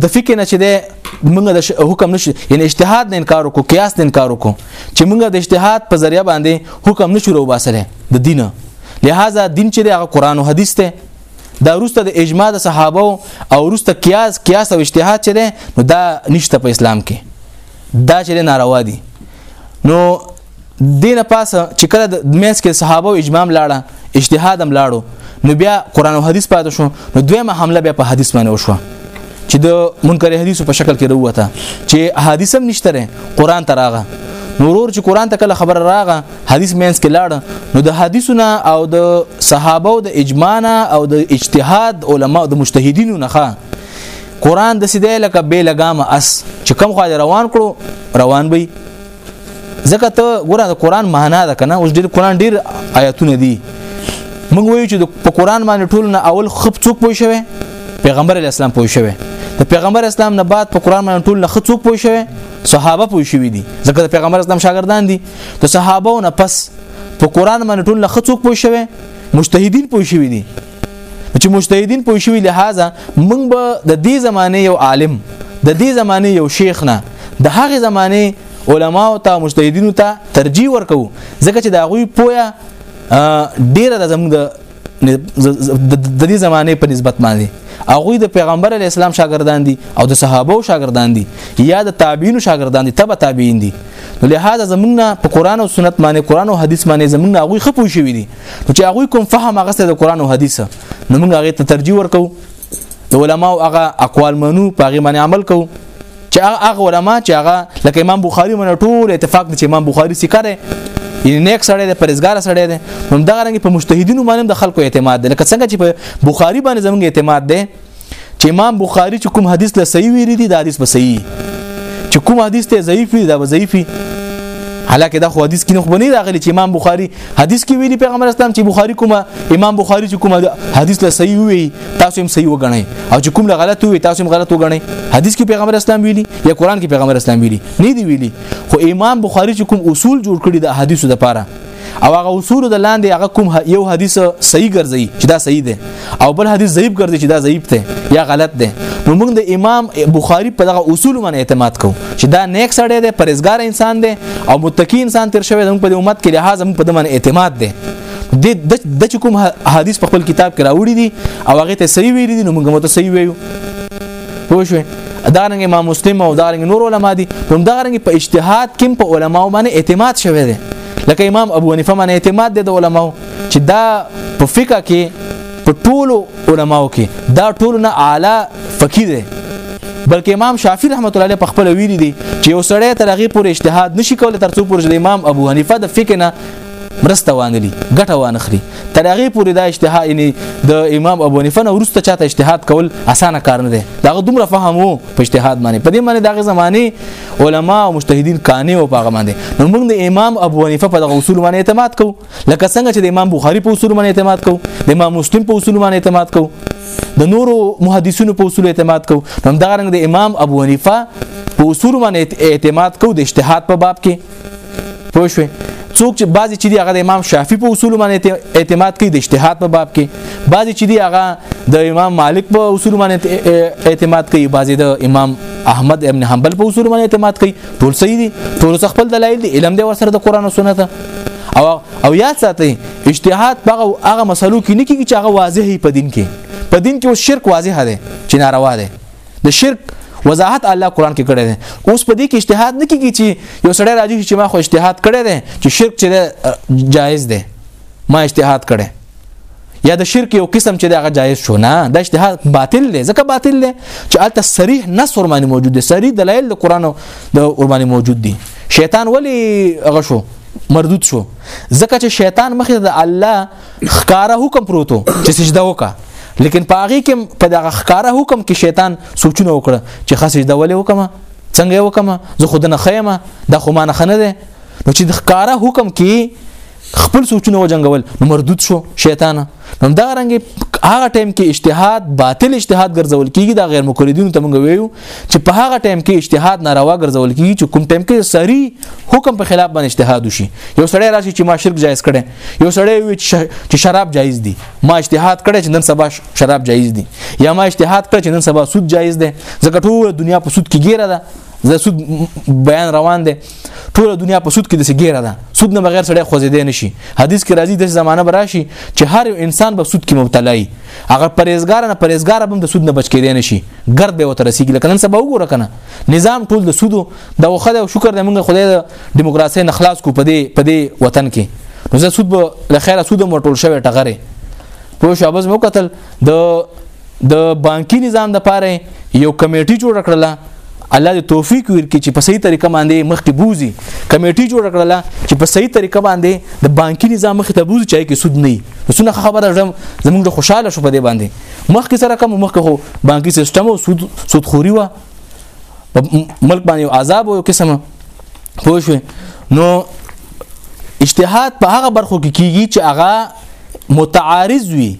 د فقه نه چې ده موږ د حکم نشو یعنی اجتهاد نه انکار وکړو قیاس نه انکار وکړو چې موږ د اجتهاد په ذریعہ باندې حکم نشو رو باسره د دین لہذا دین چې هغه قران او حدیث ته دا روسته د اجماع د صحابه او روسته قیاس قیاس او اجتهاد چې ده نو دا نشته په اسلام کې دا چې ناروا دي نو دینه پاسه چې کله د مېس کې صحابه او اجمام لاړه اجتهاد هم لاړو نو بیا قران او حدیث پاتې شو نو دویمه حمله بیا په حدیث باندې وشوه چې د منکر حدیث په شکل کې وروته چې حدیث هم نشته قران ته راغه نورور چې قران ته کله خبر راغه حدیث مینس کې لاړ نو د حدیثونه او د صحابه او د اجمانا او د اجتهاد علما او د مجتهدینو نه قران د سیده لکه به لګام اس چې کم خو روان کړو روان به ځکه ته ګوره د قران معنا ده کنه اوس ډیر قران ډیر آیاتونه دي موږ وایو چې په قران باندې ټول نه اول خپ څوک پوي شوی پیغمبر اسلام پوي شوی د پیغمبر اسلام نه بعد په قران باندې ټول نه خپ څوک پوي شوی صحابه پوي شوی دي ځکه د پیغمبر اسلام شاګردان دي د صحابه نه پس په قران باندې ټول نه خپ څوک پوي شوی مجتهدین پوي شوی دي چې مجتهدین پوه شوی لہذا موږ به د دې زمانه یو عالم د دې زمانه یو شیخ نه د هغه زمانه علما او ته مجتهدینو ته ترجیح ورکو ځکه چې دا غوي پویا ډیره د زموږ د دې زمانه په نسبت باندې هغه د پیغمبر علی اسلام شاګردان دي او د صحابه شاګردان دي یا د تابعین شاګردان دي تبع تابعین دي لہذا زمونږ په قران او سنت باندې قران او حدیث باندې زمونږ هغه خپو شوی دي نو چې هغه کوم فهم هغه د قران او حدیث نو موږ هغه ته ترجیح ورکو د علما او هغه اقوال منو په هغه باندې عمل کو چې هغه علما چې هغه لکه امام بخاری من ټول اتفاق دي چې امام بخاری سکره یعنی نیک سړی دی پرېزګار سړی دی هم دا رنګ په مجتهدینو باندې د خلکو اعتماد دی لکه څنګه چې په بخاری باندې زموږ اعتماد دی چې امام بخاری چې کوم حدیث له صحیح ویری دي دا حدیث به صحیح چې کوم حدیث ته ضعیف وي دا به ضعیف وي حالکه دا خو حدیث کې نه خو نه راغلی چې امام بخاری حدیث کې ویلي پیغمبر اسلام چې بخاری کومه امام بخاری چې کومه حدیث له صحیح وي تاسو هم صحیح وګڼئ او چې کوم له غلط وي تاسو هم غلط وګڼئ حدیث کې پیغمبر اسلام ویلي یا قران کې پیغمبر اسلام ویلي نه دی ویلي خو امام بخاری چې کوم اصول جوړ کړی د حدیثو لپاره او هغه اصول د لاندې هغه کوم یو حدیث صحیح ګرځي چې دا صحیح دی او بل حدیث ضعیف ګرځي چې دا ضعیف دی یا غلط دی نو موږ د امام بخاری په دغه اصول باندې اعتماد کوو چې دا نیک سړی دی پرېزګار انسان دی او متقی انسان تیر شوی زموږ په امت کې لحاظ موږ په دمن اعتماد دی د د کوم حدیث په خپل کتاب کې راوړي دي او هغه ته صحیح ویلي دي نو موږ مو ته صحیح ویو پوه شو دا رنګ امام مسلم او دا رنګ نور علما دي هم دا رنګ په اجتهاد کې په علما باندې اعتماد شوی دی لکه امام ابو حنیفه باندې اعتماد دی د علما چې دا په فقہ کې په ټولو علماو کې دا ټولو نه اعلی فقيه دی بلکې امام شافعي رحمت الله علیه په خپل ویلي دي چې یو سړی تر هغه پورې اجتهاد نشي کولای ترڅو پورې د امام ابو حنیفه د فقه نه مرسته وانلی ګټه وانخري تر هغه پورې دا اجتهاد یعنی د امام ابو حنیفه نه ورسته چاته اجتهاد کول اسانه کار نه دی دا دومره فهم وو په اجتهاد باندې په دې باندې دغه زمانه علما او مجتهدین قانع او پاغه باندې نو موږ د امام ابو حنیفه په دغه اصول باندې اعتماد کوو لکه څنګه چې د امام بخاری په اصول باندې اعتماد کوو د امام مسلم په اصول باندې اعتماد کوو د نورو محدثینو په اصول اعتماد کوو نو دا رنګ د امام ابو حنیفه په اصول باندې اعتماد کوو د اجتهاد په باب کې پوه شئ څوک چې بعضی چې دی هغه د امام شافعي په اصول باندې اعتماد کوي د اجتهاد په باب کې بعضی چې دی هغه د امام مالک په اصول باندې اعتماد کوي بعضی د امام احمد ابن حنبل په اصول باندې اعتماد کوي ټول صحیح دي ټول خپل دلایل دي علم دی ورسره د قران او سنت او او یاد ساتي اجتهاد هغه هغه مسلو کې نه کیږي چې هغه واضحې په دین کې په دین کې او شرک واضح دی چې ناروا دی د شرک وضاحت الله قران کې کړی دی اوس په دې کې اجتهاد نه کیږي چې یو سړی راځي چې ما خو اجتهاد کړی دی چې شرک چې جایز دی ما اجتهاد کړی یا د شرک یو قسم چې دغه جایز شو نه د اجتهاد باطل دی ځکه باطل دی چې الته صریح نص ور باندې موجود دی صریح دلایل د قران او د ور باندې موجود دي شیطان ولی غشو مردود شو ځکه چې شیطان مخې د الله خکاره حکم پروتو چې سجده وکا لیکن په هغه کې په دغه خکاره حکم کې شیطان سوچونه وکړه چې خاص سجده ولې وکما څنګه وکما زه خود نه خیمه د خو ما نه خنه ده نو چې د خکاره حکم کې خپل سوچونه وجنګول نو مردود شو شیطان نو دا رنګ هغه ټایم کې اجتهاد باطل اجتهاد ګرځول کیږي دا غیر مقلدین ته موږ ویو چې په هغه ټایم کې اجتهاد ناروا ګرځول کیږي چې کوم ټایم کې سری حکم په خلاف باندې اجتهاد وشي یو سړی راشي چې ما شرک جایز کړي یو سړی وی چې شراب جایز دي ما اجتهاد کړی چې نن سبا شراب جایز دي یا ما اجتهاد کړی چې نن سبا سود جایز دی ځکه ټول دنیا په سود کې ګیره ده زه سود بیان روان دی ټول دنیا په سود کې د سګیره ده سود نه بغیر سړی خوځیدې نشي حدیث کې راځي د زمانه براشي چې هر یو انسان به سود کې مبتلا وي اگر پرهیزګار نه پرهیزګار هم د سود نه بچ کېدې نشي ګرد به وتر رسیږي لکه نن سبا وګوره کنه نظام ټول د سودو د وخت او شکر د موږ خدای دیموکراسي نه خلاص کو په دې په دې وطن کې نو زه سود به له خیره سود مو ټول شوی ټغره په شابز مو قتل د د بانکي نظام د پاره یو کمیټي جوړ کړله الله دې توفیق ورکړي چې په صحیح طریقه باندې مخکې بوزي کمیټي جوړ کړله چې په صحیح طریقه باندې د بانکي نظام مخ ته بوزي چې کې سود نه وي سونه خبره زم زمونږ خوشاله شو په دې باندې مخکې سره کوم مخکې خو بانکي سیستم او سود سودخوري و په ملک باندې یو عذاب یو قسمه پوه شو نو اجتهاد په هغه برخو کې کیږي چې هغه متعارض وي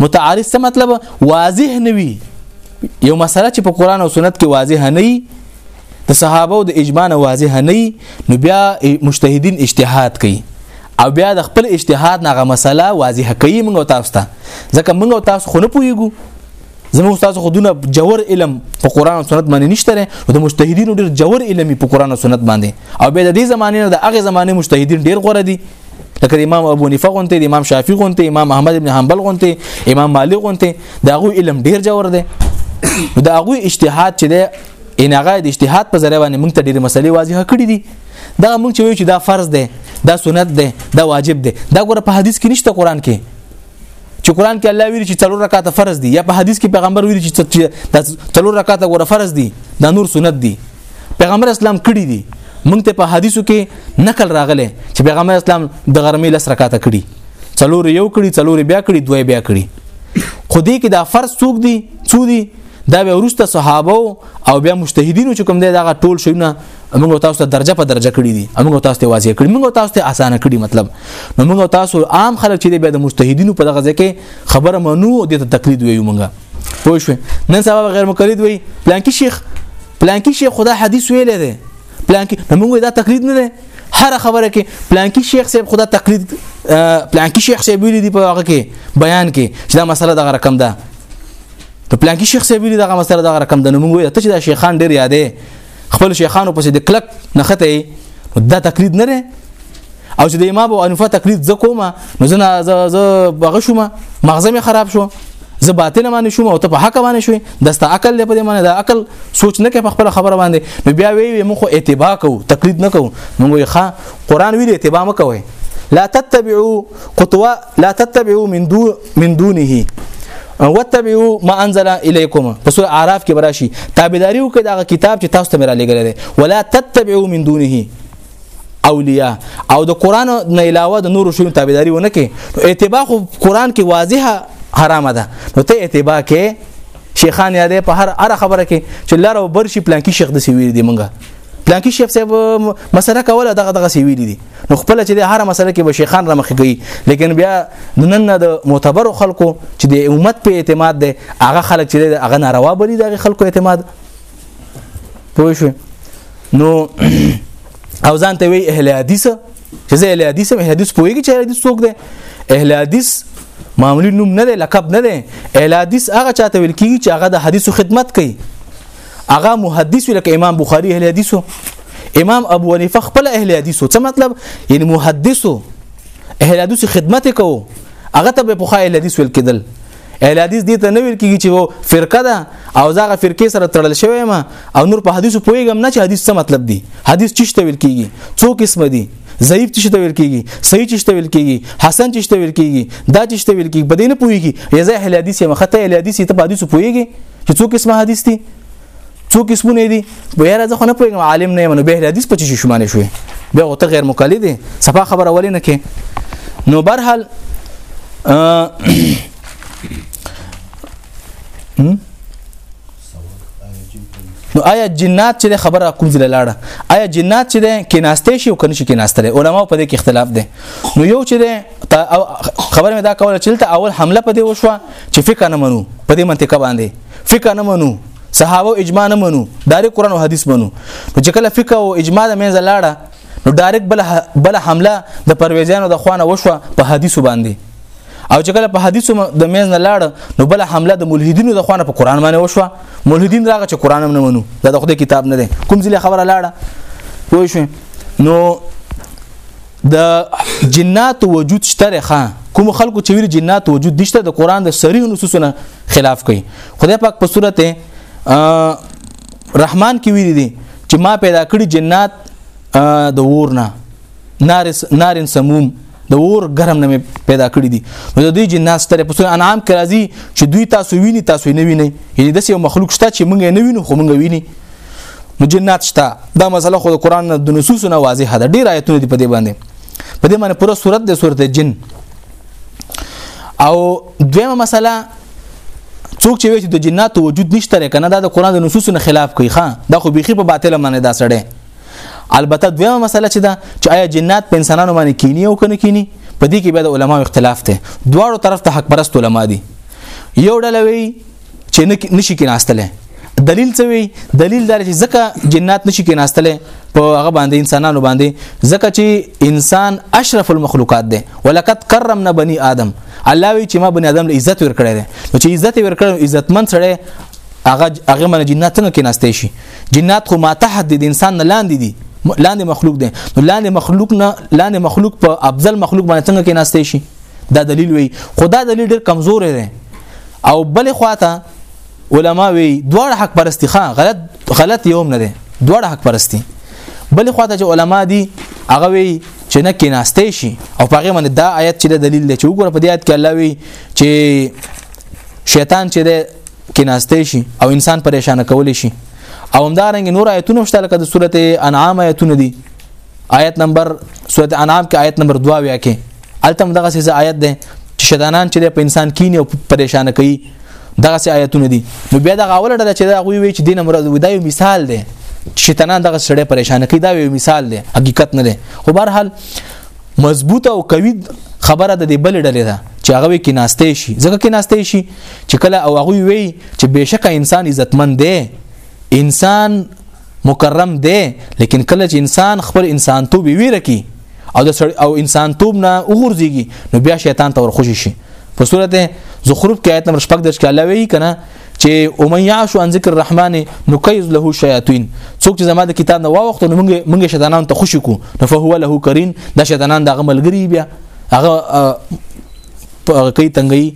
متعارض څه مطلب واضح نه وي یو مسله چې په قران او سنت کې واضح نه وي د صحابه او د اجماع نه واضح نه وي نو بیا مجتهدین اجتهاد کوي او بیا د خپل اجتهاد نه غو مسله واضح کوي موږ تاسو ته ځکه موږ تاسو خو نه پوهیږو زموږ تاسو خودونه جوور علم په قران او سنت باندې نشته لري او د مجتهدینو ډیر جوور علم په قران او سنت باندې او به د دې زمانه نه د هغه زمانه مجتهدین ډیر غوړه دي لکه امام ابو حنیفه غونته امام شافعی غونته امام احمد ابن حنبل غونته امام مالک غونته دا غو علم ډیر جوور دی دا غو اجتهاد چې دی ان هغه د اجتهاد په ذریعہ باندې موږ ته ډېر مسلې واضحه کړې دي دا موږ چې وایو چې دا فرض دی دا سنت دی دا واجب دی دا ګوره په حدیث کې نشته قران کې چې قران کې الله ویلي چې څلور رکعات فرض دي یا په حدیث کې پیغمبر ویلي چې د څلور رکعات غوړه فرض دي دا نور سنت دي پیغمبر اسلام کړی دي مونږ ته په حدیثو کې نقل راغله چې پیغمبر اسلام د غرمې لس رکعات کړی څلور یو کړی څلور بیا کړی دوه بیا کړی خو دې کې دا فرض څوک دي څو دي دا به ورسته صحابه او بیا مجتهدینو چې کوم دی دا ټول شونه موږ تاسو ته درجه په درجه کړی دي موږ تاسو ته واضح کړی موږ تاسو ته اسانه کړی مطلب نو موږ تاسو عام خلک چې به د مجتهدینو په دغه ځکه خبره منو او د تقلید ویو موږ پوه شو نن سبا غیر مقلد وی پلانکی شیخ پلانکی شیخ خدا حدیث ویلې ده پلانکی موږ دا تقلید نه ده هر خبره کې پلانکی شیخ صاحب خدا تقلید پلانکی شیخ صاحب ویلي دی په هغه کې بیان کې چې دا مسله دغه رقم ده ته پلانکی شیخ صاحب ویلي دغه مسله دغه رقم ده نو موږ ته چې دا شیخان ډیر یادې خپل شیخانو پسې د کلک نخته دا تقلید نه لري او چې د امام ابو حنیفه تقلید ز کومه نو زه ز بغه شوم مغزه مې خراب شو زه باطل باندې شوم او ته په حق باندې شوې دستا عقل دې په دې باندې دا عقل سوچ نه کوي په خپل خبره باندې نو بیا وی موږ خو اتباع کوو تقلید نه کوو موږ یې ښا قران ویلي اتباع مکوئ لا تتبعوا قطوا لا تتبعوا من دون من دونه وتبعوا ما انزل اليكم په سوره اعراف کې براشي تابعداري وکړئ دا کتاب چې تاسو ته مې را لګل دي ولا تتبعوا من دونه اولیاء او د قران نه علاوه د نور شونو تابعداري ونه کې اتباع خو قران کې واضحه حرام ده نو ته اتباع کې شیخان یادې په هر هر خبره کې چې لار او برشي پلان کې شیخ د سیویر دی مونږه پلان کې شیخ صاحب مسله کوله دغه دغه سیویر دی نو خپل چې د هر مسله کې به شیخان را مخ کوي لیکن بیا نن نه د معتبر خلکو چې د امت په اعتماد ده هغه خلک چې د هغه ناروا بری د خلکو اعتماد پوه شو نو او ځان ته وی اهل حدیث چې زه اهل حدیث هم حدیث پوهیږي چې حدیث څوک ده اهل حدیث معمولی نوم نه ده لقب نه ده اهل حدیث هغه چاته ویل کیږي چې هغه د حدیثو خدمت کوي هغه محدث لکه امام بخاری اهل حدیثو امام ابو حنیفه خپل اهل حدیثو څه مطلب یعنی محدثو اهل حدیث خدمت کو هغه ته په خای اهل حدیث ویل کېدل اهل حدیث دې ته نه ویل کېږي چې فرقه ده او ځاغه فرقې سره تړل شوی ما او نور په حدیثو پویګم نه چې حدیث څه مطلب دی حدیث چشته ویل کېږي څو قسم دي ضعیف چې ته ویل کیږي صحیح چې ته ویل کیږي حسن چې ته ویل کیږي دا چې ته ویل کیږي په دې نه پوهیږي یزه اهل حدیث یې مخته اهل حدیث ته په حدیث پوهیږي چې څو قسمه حدیث دي څو قسمونه دي به یاره ځه خو نه پوهیږم عالم نه منو به حدیث په چې شومانه شوې بیا غوته غیر مقلد دي صفه خبر اولې نه کې نو برحال ا نو آیا جنات چې خبره کوم ځله لاړه آیا جنات چې ده کې ناشته شي او کنه شي کې ناشته لري علما په دې کې اختلاف دي نو یو چې ده خبره مې دا کوله چې اول حمله په دې وشو چې فقہ نه منو په دې منطقه باندې فقہ نه منو صحابه اجماع نه منو داري قران او حديث منو نو چې کله فقہ او اجماع د منځ لاړه نو ډایرک بل بل حمله د پرويزانو د خوانه وشوه په حدیثو باندې او چې کله په حدیثو د مینځ نه لاړ نو بل حمله د ملحدینو د خوانه په قران باندې وشوه ملحدین راغ چې قران هم نه منو دا د خدای کتاب نه دی کوم ځله خبره لاړه پوه شو نو د جنات وجود شته ښه کوم خلکو چې ویل جنات وجود دشته د قران د صریح نصوصونه خلاف کوي خدای پاک په صورت رحمان کې ویلي دي چې ما پیدا کړی جنات د اور نه نار نارن سموم د اور ګرم نه پیدا کړی دي نو د دې جنات ستره په سورې انعام کې راځي چې دوی تاسو ویني تاسو نه ویني یعنی د یو مخلوق شته چې مونږ نه وینو خو مونږ ویني نو جنات شته دا مسله خو د قران د نصوص نه واضحه ده ډیر آیتونه دي په دې باندې په دې باندې پوره صورت د صورت جن او دویمه مسله څوک چې وایي چې د جنات وجود نشته لري کنه دا د قران د نصوصو نه خلاف کوي ښا دا خو بيخي په باطل باندې دا سړی البته دویمه مسله چې دا چې آیا جنات په انسانانو باندې کینی او کنه کینی په دې کې بیا د علماو اختلاف دی دواړو طرف ته حق پرست علما دي یو ډلوي چې نشي کېناستلې دلیل څه وی دلیل دا چې ځکه جنات نشي کېناستلې په هغه باندې انسانانو باندې ځکه چې انسان اشرف المخلوقات دی ولقد کرمنا بني ادم الله وی چې ما بني ادم له عزت ورکړی دی نو چې عزت ورکړ عزتمن سره هغه هغه من جنات څنګه کېناستې شي جنات خو ما تحت دي انسان نه لاندې دي لاندې مخلوق دی نو لاندې مخلوق نه لاندې مخلوق په افضل مخلوق باندې څنګه کېناستې شي دا دلیل وی خدا دلیل ډېر کمزور دی او بل خواته علما وی دواړه حق پرستی خان غلط غلط یوم نه دي دواړه حق پرستی بل خواته چې علما دي هغه وی چې نه کې ناشته شي او په هغه باندې دا آیت چې دلیل دی چې وګوره په دې آیت کې الله وی چې شیطان چې ده کې ناشته شي او انسان پریشان کول شي او همدارنګ نور آیتونه شته لکه د سورته انعام آیتونه دي آیت نمبر سورۃ انعام کې آیت نمبر 2 ویا کې التم دغه سه آیت ده چې شیطانان چې په انسان کینې او پریشان کوي دغه سه آیتونه دي نو بیا دغه اول ډله چې دا غوي وی چې دین مراد وي دا یو مثال ده شیطانان دغه سړی پریشان کوي دا یو مثال ده حقیقت نه ده خو بهر حال مضبوطه او قوي خبره د دې بل ډلې ده چې هغه کې ناشته شي ځکه کې ناشته شي چې کله او هغه وی چې بهشکه انسان عزتمن دی انسان مکرم دی لیکن کله چې انسان خپل انسان توب ویره کی او د او انسان توب نه وګورځيږي نو بیا شیطان ته ورخوشي شي په صورت زخرف کې آیت نمبر 15 کې الله وی کنه چې ومن يعش عن ذکر الرحمن نكيز له شياطين څوک چې زما د کتاب نه واوخت نو موږ موږ شیطانان ته خوشی کو نو فهو له کرین د شیطانان دغه ملګری بیا هغه کوي تنګي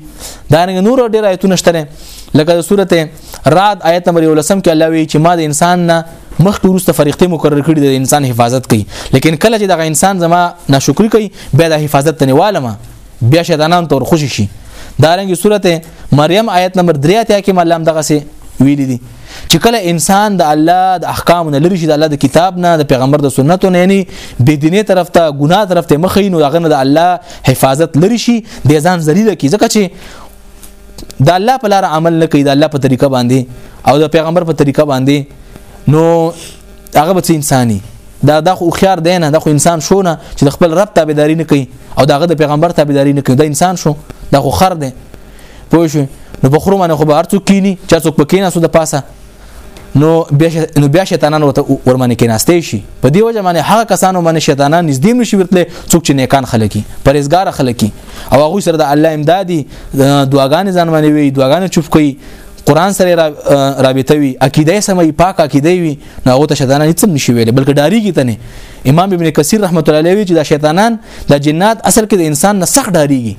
دا نور ډیر آیتونه شته لکه د سورته راد آیت نمبر 11 کې الله وی چې ما د انسان نه مخکې ورسته فرښتې مقرر کړي د انسان حفاظت کوي لیکن کله چې دغه انسان زما ناشکری کوي بیا د حفاظت ته نیوالم بیا شیطانان تور خوشي شي دا رنګه سورته مریم آیت نمبر 3 اتیا کې ملام دغه سي ویل دي چې کله انسان د الله د احکام نه لری شي د الله د کتاب نه د پیغمبر د سنتو نه نه بی دینه طرف ته ګناه طرف ته مخې نو دغه د الله حفاظت لری شي د ځان ذلیل کی ځکه چې د الله په لار عمل نه کوي د الله په طریقه باندې او د پیغمبر په طریقه باندې نو هغه به انساني دا د خو خيار دی نه د خو انسان شو نه چې د خپل رب تابعداري نه کوي او دغه د پیغمبر تابعداري نه کوي دا انسان شو دا خو خر دی پوه شو نو په خرو باندې خو به هر څوک کینی چې څوک پکې نه سو د پاسه نو بیا نو بیا شیطانان ورته ورمنې کې ناشته شي په دی وجه باندې هغه کسانو باندې شیطانان نږدې نشي ورتلې څوک چې نیکان خلکي پرېزګار خلکي او هغه سره د الله امدادي دعاګانې ځان باندې وي دعاګانې چوف کوي قران سره رابطه وي عقیده سمې پاک عقیده وي نو هغه ته شیطانان هیڅ نشي ویل بلکې ډاریږي ته نه امام ابن کثیر رحمت الله علیه چې دا شیطانان د جنات اصل کې د انسان نه سخت ډاریږي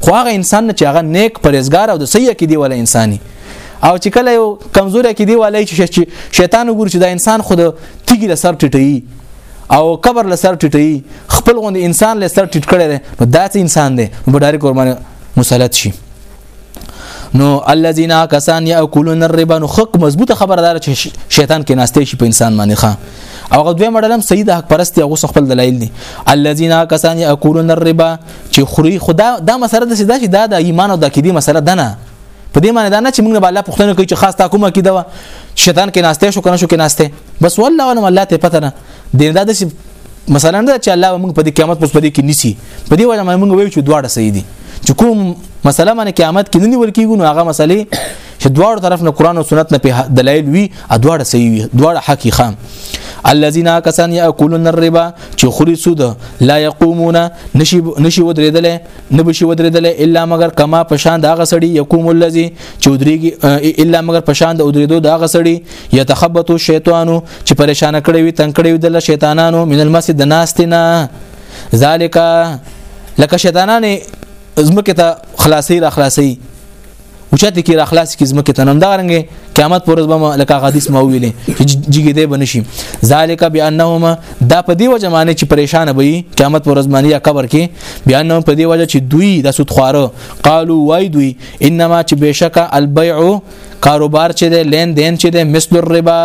خو هغه انسان نه چې هغه نیک پرهیزګار او د صحیح کې دی ولا انساني او چې کله یو کمزوري کې دی ولا چې شیطان وګور چې دا انسان خود تیګي له سر ټټي او قبر له سر ټټي خپل غوند انسان له سر ټټ کړي نو دا څه انسان دی په ډاري قرباني مسلط شي نو الذين كسان ياكلون الربا نو خق مضبوطه خبردار چې شیطان کې ناشته شي په انسان باندې ښا او غو دوی مړلم سید حق پرستی غو خپل دلایل دي الذين كسان ياكلون الربا چې خوري خدا دا مسله ده چې دا چې دا د ایمان او د عقیده مسله ده نه په دې معنی دا نه چې موږ به الله پښتنه کوي چې خاص تا کومه کیده وا شیطان کې ناشته شو کنه شو کې ناشته بس والله ولم الله ته پته نه دین دا د مثلا دا چې الله موږ په دې قیامت پوس په دې کې نیسی په دې وجه موږ وایو چې دواړه صحیح دي چې کوم مسله باندې قیامت کې نه نیول کیږي نو هغه مسلې چې دواړو طرف نه قران او سنت نه په دلایل وي دواړه صحیح وي دواړه حقیقت الذين كسان ياكلون الربا چې خوري سود لا يقومون نشي نشي ودرېدل نه بشي ودرېدل الا مگر کما پشان دا غسړي يقوم الذي چودريږي الا مگر پشان د ودرېدو دا غسړي يتخبط الشيطان چې پریشان کړي وي تنگ کړي وي د شیطانانو من المسجد د ناستنا ذالک لکه شیطانانه زمکه ته خلاصي را خلاصي اوچته کې را خلاص کی زمکه تنم دا رنګ قیامت پر ورځ به لکه حدیث ما ویلې چې جګې دی بنشي ذالک بانهما دا په دی وجه معنی چې پریشان وي قیامت پر ورځ معنی یا قبر کې بیانهم په دی وجه چې دوی د سود خواره قالو وای دوی انما چې بشک البيع کاروبار چې دی لین دین چې دی مثل الربا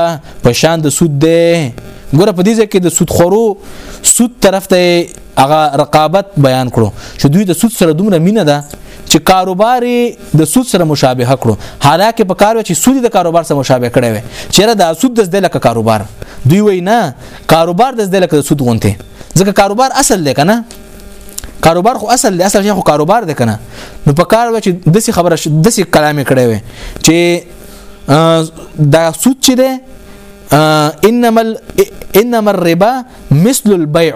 په شان د سود دی ګوره په دې ځکه د سود خورو سود طرف ته هغه رقابت بیان کړو چې دوی د سود سره دومره مینه ده چې کاروبار د سود سره مشابهه کړو حالکه په کار چې سود د کاروبار سره مشابهه کړي وي چیرې د سود د زده لکه کاروبار دوی وای نه کاروبار د زده لکه سود غونته ځکه کاروبار اصل دی کنه کاروبار خو اصل دی اصل خو کاروبار دی کنه نو په کار و چې دسی خبره دسی کلام کړي وي چې دا سود چې دی انما انما الربا مثل البيع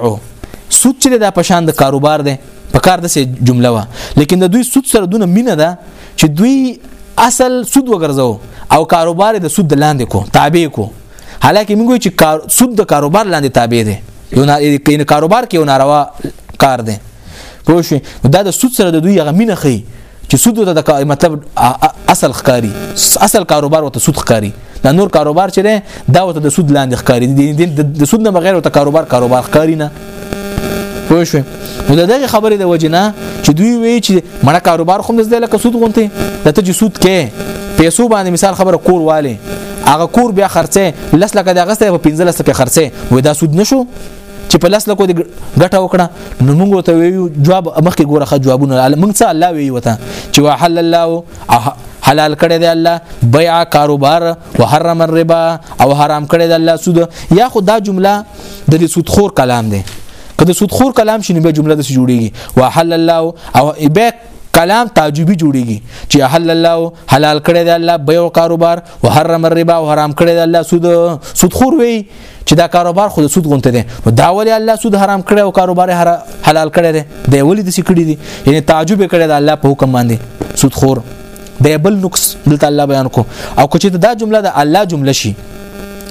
سود چې دا پشان د کاروبار دی په کار د جمله وا لیکن د دوی سود سره دونه مینه ده چې دوی اصل سود وګرځاو او کاروبار د سود لاندې کو تابع کو حالکه موږ چې کار سود د کاروبار لاندې تابع دی یو نه کاروبار کې یو ناروا کار دی پوه شو دا د سود سره د دوی غمینه خي چې سود ته د مطلب اصل ښکاری اصل کاروبار وته سود ښکاری دا نور کاروبار چې ده دا وته د سود لاندې ښکاری د سود نه بغیر وته کاروبار کاروبار ښکاری نه پوه شو نو د دغه خبرې د وجنه چې دوی وی چې مړه کاروبار خو مزده لکه سود غونته د ته چې سود کې پیسو باندې مثال خبره کور والي هغه کور بیا خرڅه لس لکه د اغسته په 15 لس لکه خرڅه وې دا سود نشو چې په لاس لکو دې ګټه وکړه نو موږ ته ویو جواب مخکې ګوره ښه جوابونه موږ څه الله وی وته چې وحل الله حلال کړی دی الله بيع کاروبار او حرم الربا او حرام کړی دی الله سود یا خو دا جمله د دې سود خور کلام دی که د سود خور کلام شنو به جمله د څه جوړیږي وحل الله او بيع کلام تعجبي جوړيږي چې حل الله حلال کړی دی الله بيع کاروبار او حرم الربا او حرام کړی دی الله سود سود خور وي چې دا کاروبار خو د سود غونته دي نو دا ولې الله سود حرام کړي او کاروبار حلال کړي دي دی ولې د سکړي دي یعنی تعجب کړي د الله په حکم باندې سود خور دی بل نقص دلته الله بیان کو او کچې دا جمله د الله جمله شي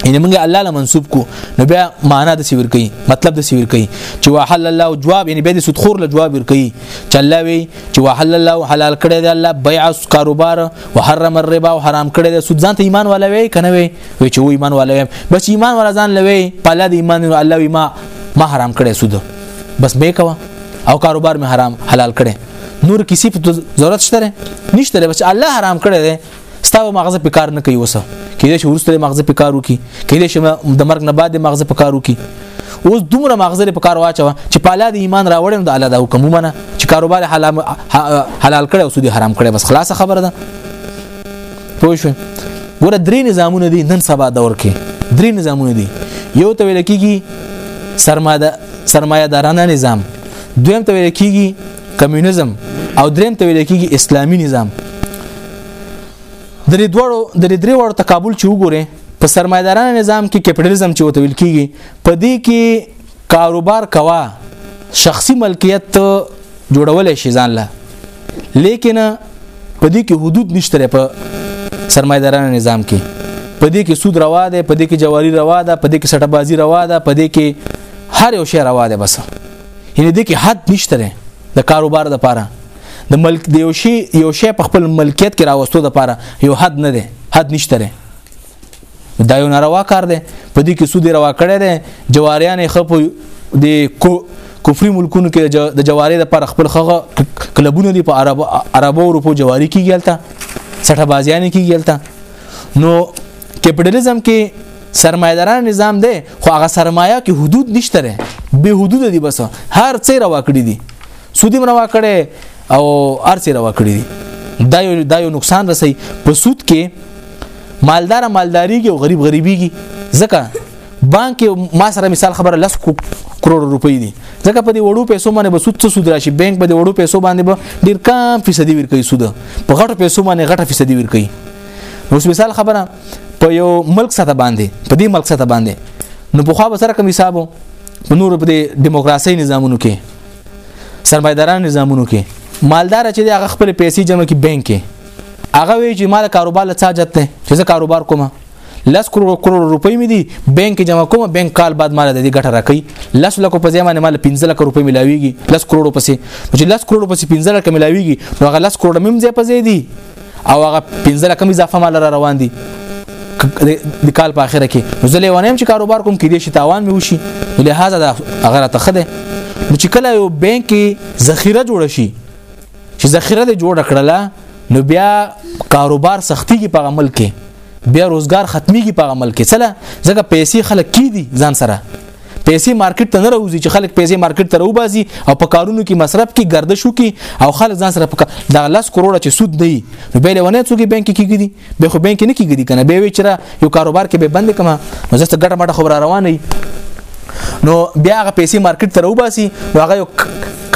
یعنی موږ الله له منسوب کو نو بیا معنا د سیور کوي مطلب د سیور کوي چې وحل الله جواب یعنی به د سود خور له جواب ور کوي چې الله وی چې وحل الله حلال کړی دی الله بیع کاروبار وحرم الربا او حرام کړی دی سود ځان ته ایمان ولا وی کنه وی وی چې و ایمان والا ویم بس ایمان والا ځان لوي په الله د ایمان نو الله ما ما حرام کړی سود بس به کوه او کاروبار می حرام حلال کړي نور کسی په ضرورت شته نشته بس الله حرام کړی دی ستا مغزه په کار نه کوي وسه کله چې ورسته مغزه په کار وکي کله چې د مرګ نه بعد مغزه په کار وکي اوس دومره مغزه په کار واچوه چې په الله د ایمان راوړم د الله د حکم ومنه چې کاروبار حلال حلال کړي او سود حرام کړي بس خلاصه خبره ده پوه شو ګوره درې نظامونه دي نن سبا دور کې درې نظامونه دي یو ته ویل کېږي سرمایه سرمایه دارانه نظام دویم ته ویل کېږي کمیونیزم او دریم ته ویل کېږي اسلامی نظام درې دوړو درې درې وړو تقابل چې وګوره په سرمایدارانه نظام کې کیپټالیزم چې وتویل کیږي په دې کې کاروبار کوا شخصي ملکیت ته جوړولای شي ځان له لیکن په دې کې حدود نشته په سرمایدارانه نظام کې په دې کې سود روا ده په دې کې جواری روا ده په دې کې سټبازي روا ده په دې کې هر یو شی روا ده بس یعنی دې کې حد نشته د کاروبار د پاره د ملک د یو شی یو شی په خپل ملکیت کې راوستو د پاره یو حد نه ده حد نشته دا یو ناروا کار دی په دې کې سود روا کړی دی جواریان خپ د کفري ملکونو کې د جواری د پر خپل خغه کلبونه دی په عرب عربو اروپو جواری کیږي سټه بازیان کیږي نو کیپټالیزم کې سرمایداران نظام دی خو هغه سرمایه کې حدود نشته ره به حدود دی بس هر څه روا کړی دي سود هم روا کړي او هر څه روا کړی دي دا یو دا یو نقصان رسي په سود کې مالدار مالداریږي او غریب غریبيږي ځکه بانک ما سره مثال خبره لس کروڑ روپۍ دي ځکه په دې وړو پیسو باندې به سود څه سود راشي بانک په دې وړو پیسو باندې به ډیر کم فیصدي ورکوي سود په غټو پیسو باندې غټه فیصدي ورکوي نو مثال خبره په یو ملک سره باندې په دې ملک سره باندې نو په خو به سره کوم حسابو په نور په دیموکراسي نظامونو کې سرمایداران نظامونو کې مالدار چې هغه خپل پیسې جمع کې بانک کې هغه وی چې مال کاروبار له ساجت ته چې زه کاروبار کوم لس کروڑ کروڑ روپۍ مې دي بانک جمع کوم بانک کال بعد مال د دې ګټه راکړي لس لکو په ځای باندې مال 15 لک روپۍ ملاويږي لس کروڑ پسې چې لس کروڑ پسې 15 لک ملاويږي نو هغه لس کروڑ مم ځای په ځای دي او هغه 15 لک مې اضافه مال را روان دي د کال په اخره کې نو زه لیوانم چې کاروبار کوم کې دې شي تاوان مې وشي لہذا دا هغه ته خده نو چې کله یو بانک ذخیره جوړ شي چې ذخیره دې جوړ کړله نو بیا کاروبار سختی کې په عمل کې بیا روزګار ختمي کې په عمل کې سره ځکه پیسې خلک کی دي ځان سره پیسې مارکیټ ته نه راوځي چې خلک پیسې مارکیټ ته راوباسي او په کارونو کې مصرف کې گردش وکي او خلک ځان سره په دا لس کروڑه چې سود دی نو به لونه څوک بانک کې کیږي به خو بانک نه کیږي کنه به وی چر یو کاروبار کې به بند کما نو زه ګټه مټه خبر روانه نو بیا هغه پیسې مارکیټ ته راوباسي نو هغه یو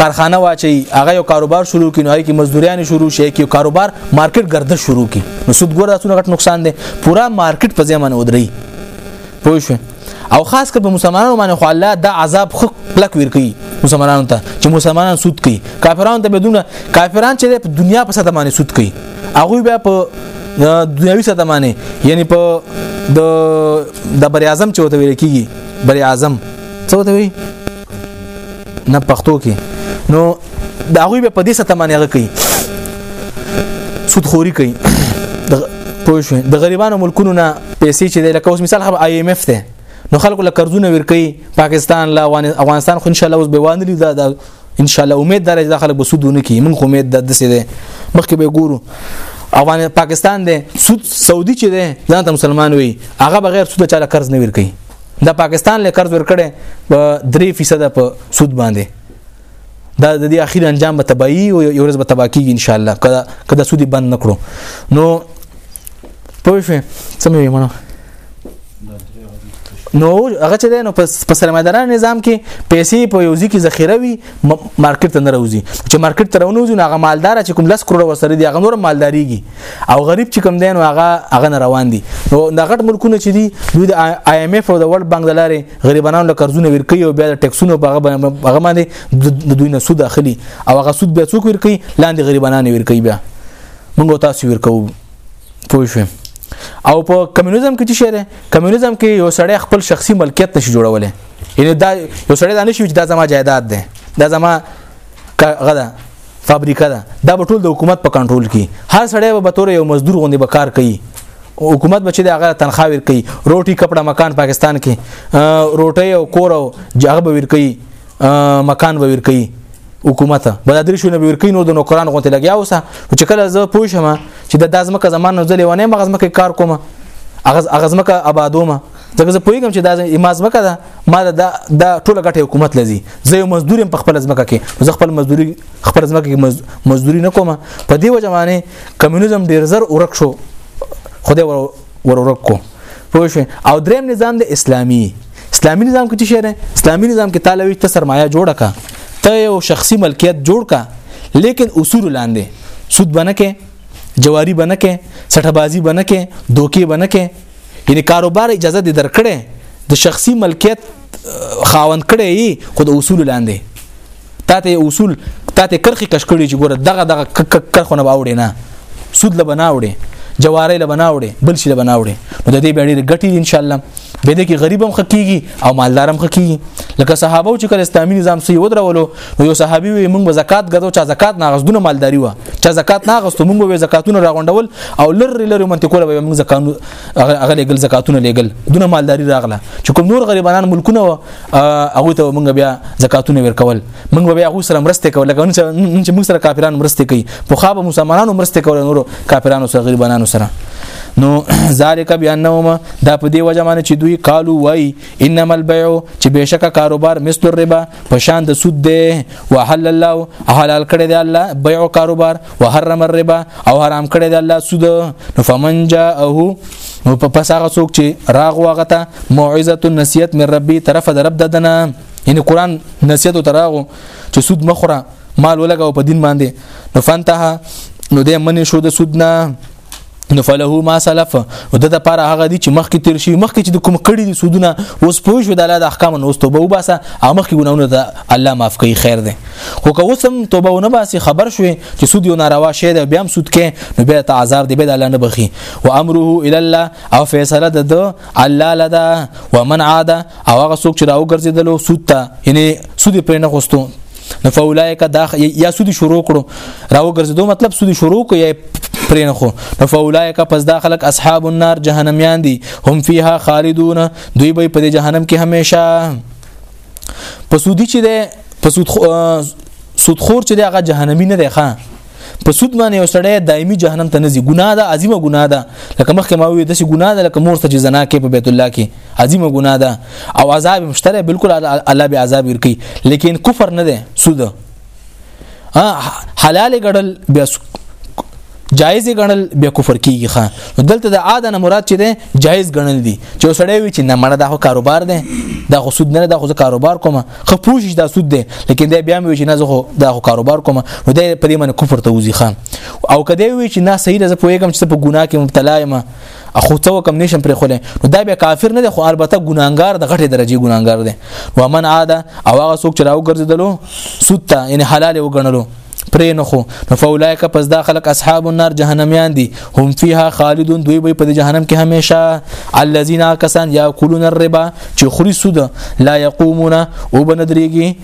کارخانه واچي هغه یو کاروبار شروع کړي نو هغه کې مزدوریان شروع شي کې کاروبار مارکیټ ګرده شروع کړي نو سود ګور راتونه غټ نقصان دی پورا مارکیټ په ځای باندې ودري پوه شئ او خاص کر په مسلمانانو باندې خو الله دا عذاب خو کلک ور کوي مسلمانانو ته چې مسلمانان سود کوي کافرانو ته بدون کافران چې په دنیا په ساته باندې سود کوي هغه بیا په دنیوي ساته باندې یعنی په د د بر اعظم چې وته ویل کیږي بر اعظم څه وته وی نه پښتو کې نو دا غوي به په دې سره تمانه کوي سود خوري کوي پوه شو د غریبانو ملکونو نه پیسې چې لکه اوس مثال خبر آی ایم اف ته نو خلکو له قرضونه ورکي پاکستان لا افغانستان خو ان شاء الله اوس به وانه لري دا ان شاء الله امید درځي دا خلک به سود ونه کوي موږ امید د دسه ده مخکې به ګورو افغان پاکستان دی سود سعودي چې دی ځان ته مسلمان وي هغه بغیر سود چاله قرض نه ورکي د پاکستان له قرض ورکړې په 3% په سود باندې دا د دې اخیر انجام به تباہي او یو ورځ به تباہ کیږي ان شاء الله کله کله سودی بند نکړو نو پوه شئ څه مې ومنه نو هغه چې دی نو په سرمایداران نظام کې پیسې په یو ځکه ذخیره وي مارکیټ ته نه راوځي چې مارکیټ ته راونوځي نو هغه مالدار چې کوم لس کروڑه وسره دي هغه نور مالداریږي او غریب چې کوم دین هغه هغه نه روان دي نو دا غټ ملکونه چې دي دوی د آی ایم ایف او د ورلد بانک د لارې غریبانو له قرضونه ورکوي او بیا د ټیکسونو په هغه باندې د دوی نه سود اخلي او هغه سود بیا څوک ورکوي لاندې غریبانو ورکوي بیا موږ تاسو ورکو پوه شئ او په کمیونیزم کې چې شری کمیونیزم کې یو سړی خپل شخصي ملکیت نشي جوړولای یعنی دا یو سړی دا نشي چې دا زما جایداد ده دا زما غدا فابریکه ده دا به ټول د حکومت په کنټرول کې هر سړی به تور یو مزدور غوندي به کار کوي حکومت بچي دا غره تنخواه ور کوي روټي کپڑا مکان پاکستان کې روټي او کور او جګ به ور کوي مکان به ور کوي حکومت بل درې شونه به ور کوي نو د نوکران غونته لګیا اوسه چې کله زه پوه شم چې د دازمکه زمانه ځلې ونه مغزمکه کار کوم اغز اغزمکه آبادومه ځکه زه پوهیږم چې دا ما ځمکه ده ما دا دا ټوله ګټه حکومت لذي زه یو مزدور په خپل ځمکه کې زه خپل مزدوري خپل ځمکه کې مزدوري نه کوم په دې وجه باندې کمیونیزم ډیر زر ورک شو خدای ور ور ورک کو پوه شو او دریم نظام د اسلامي اسلامي نظام کې څه شی دی اسلامي نظام کې طالبوي ته سرمایه جوړه کا ته یو شخصي ملکیت جوړ کا لیکن اصول لاندې سود بنه کې جواری بنه کې سټه بازی بنه کې دوکي بنه کې یعنی کاروبار اجازه دې درکړې د شخصي ملکیت خاوند کړې خو د اصول لاندې تاته اصول تاته کرخي کش کړی چې ګوره دغه دغه کرخونه باوړې نه سود لبنا وړي جواري لبنا وړي بل شي لبنا وړي نو د دې به ډېر ګټي ان شاء الله به دې کې غریب هم خکېږي او مالدار هم خکېږي لکه صحابه چې کله اسلامي نظام سي ودرولو نو یو صحابي وي موږ به زکات غدو چا زکات نه غسدونه مالداري و چا زکات نه غسته موږ به زکاتونه راغونډول او لری لری منطقه به موږ زکات هغه لګل زکاتونه لګل دونه مالداري راغله چې کوم نور غریبانان ملکونه و هغه ته موږ بیا زکاتونه ورکول موږ به هغه سره مرسته کول لکه چې موږ سره کافرانو مرسته کوي په خابه مسلمانانو مرسته کول نور کافرانو سره غریبانو سره نو ذالک بانهم دا په دی وجه باندې چې دوی قالو وای انما البيع چې بهشکه کاروبار مثل الربا په شان د سود دی وحل الله حلال کړی دی الله بيع کاروبار وحرم الربا او حرام کړی دی الله سود نو فمن جاءه نو په پس هغه څوک چې راغ واغته موعظه النسيت من ربي طرف د رب ددنه یعنی قران نسيت او تراغو چې سود مخره مال ولګاو په دین باندې نو فانتها نو دې منې شو د سود نه نو فله ما سلف او د لپاره هغه دي چې مخکې تیر شي مخکې چې د کوم کړي دي سودونه اوس پوه شو د الله د احکام نو توبه وباسه او مخکې ګناونه ته الله معاف کوي خیر دی خو که اوس هم توبه ونه باسي خبر شوي چې سود یو ناروا شی دی بیا هم سود کې نو بیا ته عذاب دی بیا د الله نه بخي او امره الی الله او فیصله د ده الله لدا ومن عاد او هغه څوک چې راو ګرځیدلو سود ته یعنی سود پرې نه غوستو نو فاولائک دا یا سود شروع کړو راو ګرځدو مطلب سود شروع کو یا پرې نه خو نو فاولائک پس دا خلک اصحاب النار جهنميان دي هم فيها خالدون دوی به په جهنم کې هميشه پسودي چې ده پسود سودخور چې ده هغه جهنمي نه ده ښا په سود باندې یو سړی دایمي جهنم ته نه ځي ګناه ده عظیمه ګناه ده لکه مخکې ما وی داسې ګناه ده لکه مور ته چې زنا کې په بیت الله کې عظیمه ګناه ده او عذاب مشتره بالکل الله به عذاب ورکي لیکن کفر نه ده سود حلال ګړل بیا جایز ګڼل بیا کفر کیږي خان دلته د عادنه مراد چې ده جایز ګڼل دي چې سړی وي چې نه مړه دا خو کاروبار دی دا خو سود نه دا خو کاروبار کوم خو پوښښ دا سود دی لیکن دا بیا وي چې نه زه دا خو کاروبار کوم نو دا په دې باندې کفر ته وځي خان او کدی وي چې نه صحیح زه پوهیږم چې په ګناه کې مبتلا یم اخو ته کم نشم پر خوله نو دا بیا کافر نه دی خو البته ګناګار د غټه درجه ګناګار دی ومن عاده او هغه څوک چې راو ګرځیدلو سود ته یعنی حلال وګڼلو پرې نه خو نو فولایک پس دا خلک اصحاب النار جهنميان دي هم فيها خالدون دوی به په جهنم کې هميشه الذين كسان ياكلون الربا چې خوري سود لا يقومون او بندريږي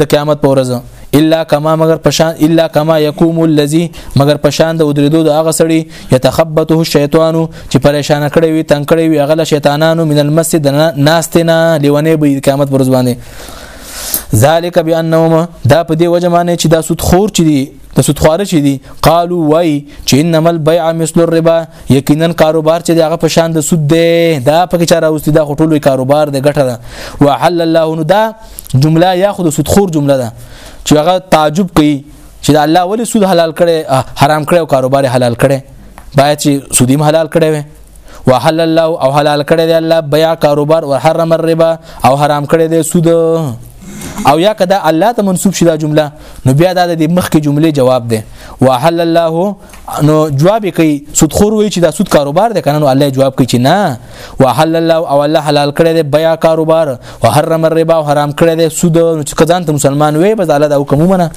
د قیامت پر ورځ الا کما مگر پشان الا کما يقوم الذي مگر پشان د ودریدو د هغه سړي يتخبطه الشیطان چې پریشان کړي وي تنگ کړي وي هغه شیطانانو من المسجد ناستنه لیونه به قیامت پر ځوانه ذالک بانهم دا په دې وجه معنی چې دا سود خور چي دي د سود خواره چي دي قالو وای چې انما البيع مثل الربا یقینا کاروبار چې هغه په شان د سود دی دا پکې چاره اوستي دا خټولوي کاروبار د ګټه ده وحل الله نو دا جمله یا خود سود خور جمله ده چې هغه تعجب کوي چې الله ولې سود حلال کړي حرام کړي او کاروبار حلال کړي باید چې سودیم حلال کړي وي وحل الله او حلال کړی دی الله بیا کاروبار او حرم الربا او حرام کړی دی سود او یا کدا الله ته منسوب شي دا جمله نو بیا دا د مخکې جملې جواب دی وحل الله نو جواب کوي سود خور وی چې دا سود کاروبار دی کنه نو الله جواب کوي چې نه وحل الله او الله حلال کړی دی بیا کاروبار او حرم الربا او حرام کړی دی سود نو چې کدان ته مسلمان وي بس الله دا حکم ومنه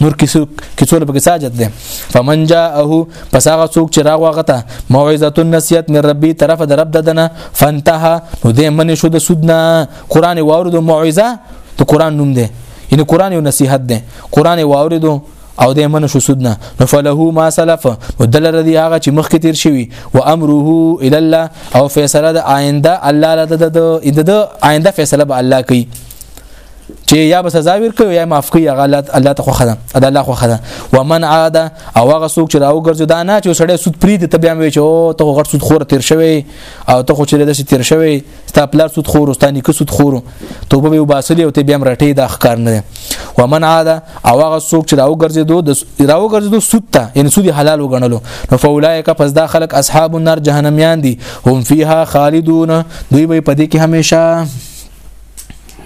نور کیسو کیسو لپاره ساجت دی فمن جاءه پس هغه څوک چې راغ وغته موعظه النسیت من ربي طرف د رب ددنه فانتها نو دې من شو د سودنا قران واورد موعظه ته قران نوم دی یعنی قران یو نصیحت دی قران واورد او د من شو سودنا نو فله ما سلف ودل ردی هغه چې مخکې تیر شوی و امره ال الله او فیصله د آینده الله لته د آینده فیصله به الله کوي چې یا به سزا ورکوي یا معاف کوي هغه الله ته خوخه ده ادا الله خوخه ده ومن عاد او هغه څوک چې راو ګرځي دا نه چې سړی سود پری دي ته بیا وی چې او ته غړ سود خور تیر شوی او ته خو چې داسې تیر شوی ستا پلار سود خور ستا نیکه سود خور توبه به وباسلی او ته بیا مرټي دا ښکار نه ومن عاد او هغه څوک چې راو ګرځي دو راو ګرځي دو سود ته یعنی سود حلال وګڼلو نو فولایک پس دا خلک اصحاب النار جهنميان دي هم فيها خالدون دوی به پدې کې هميشه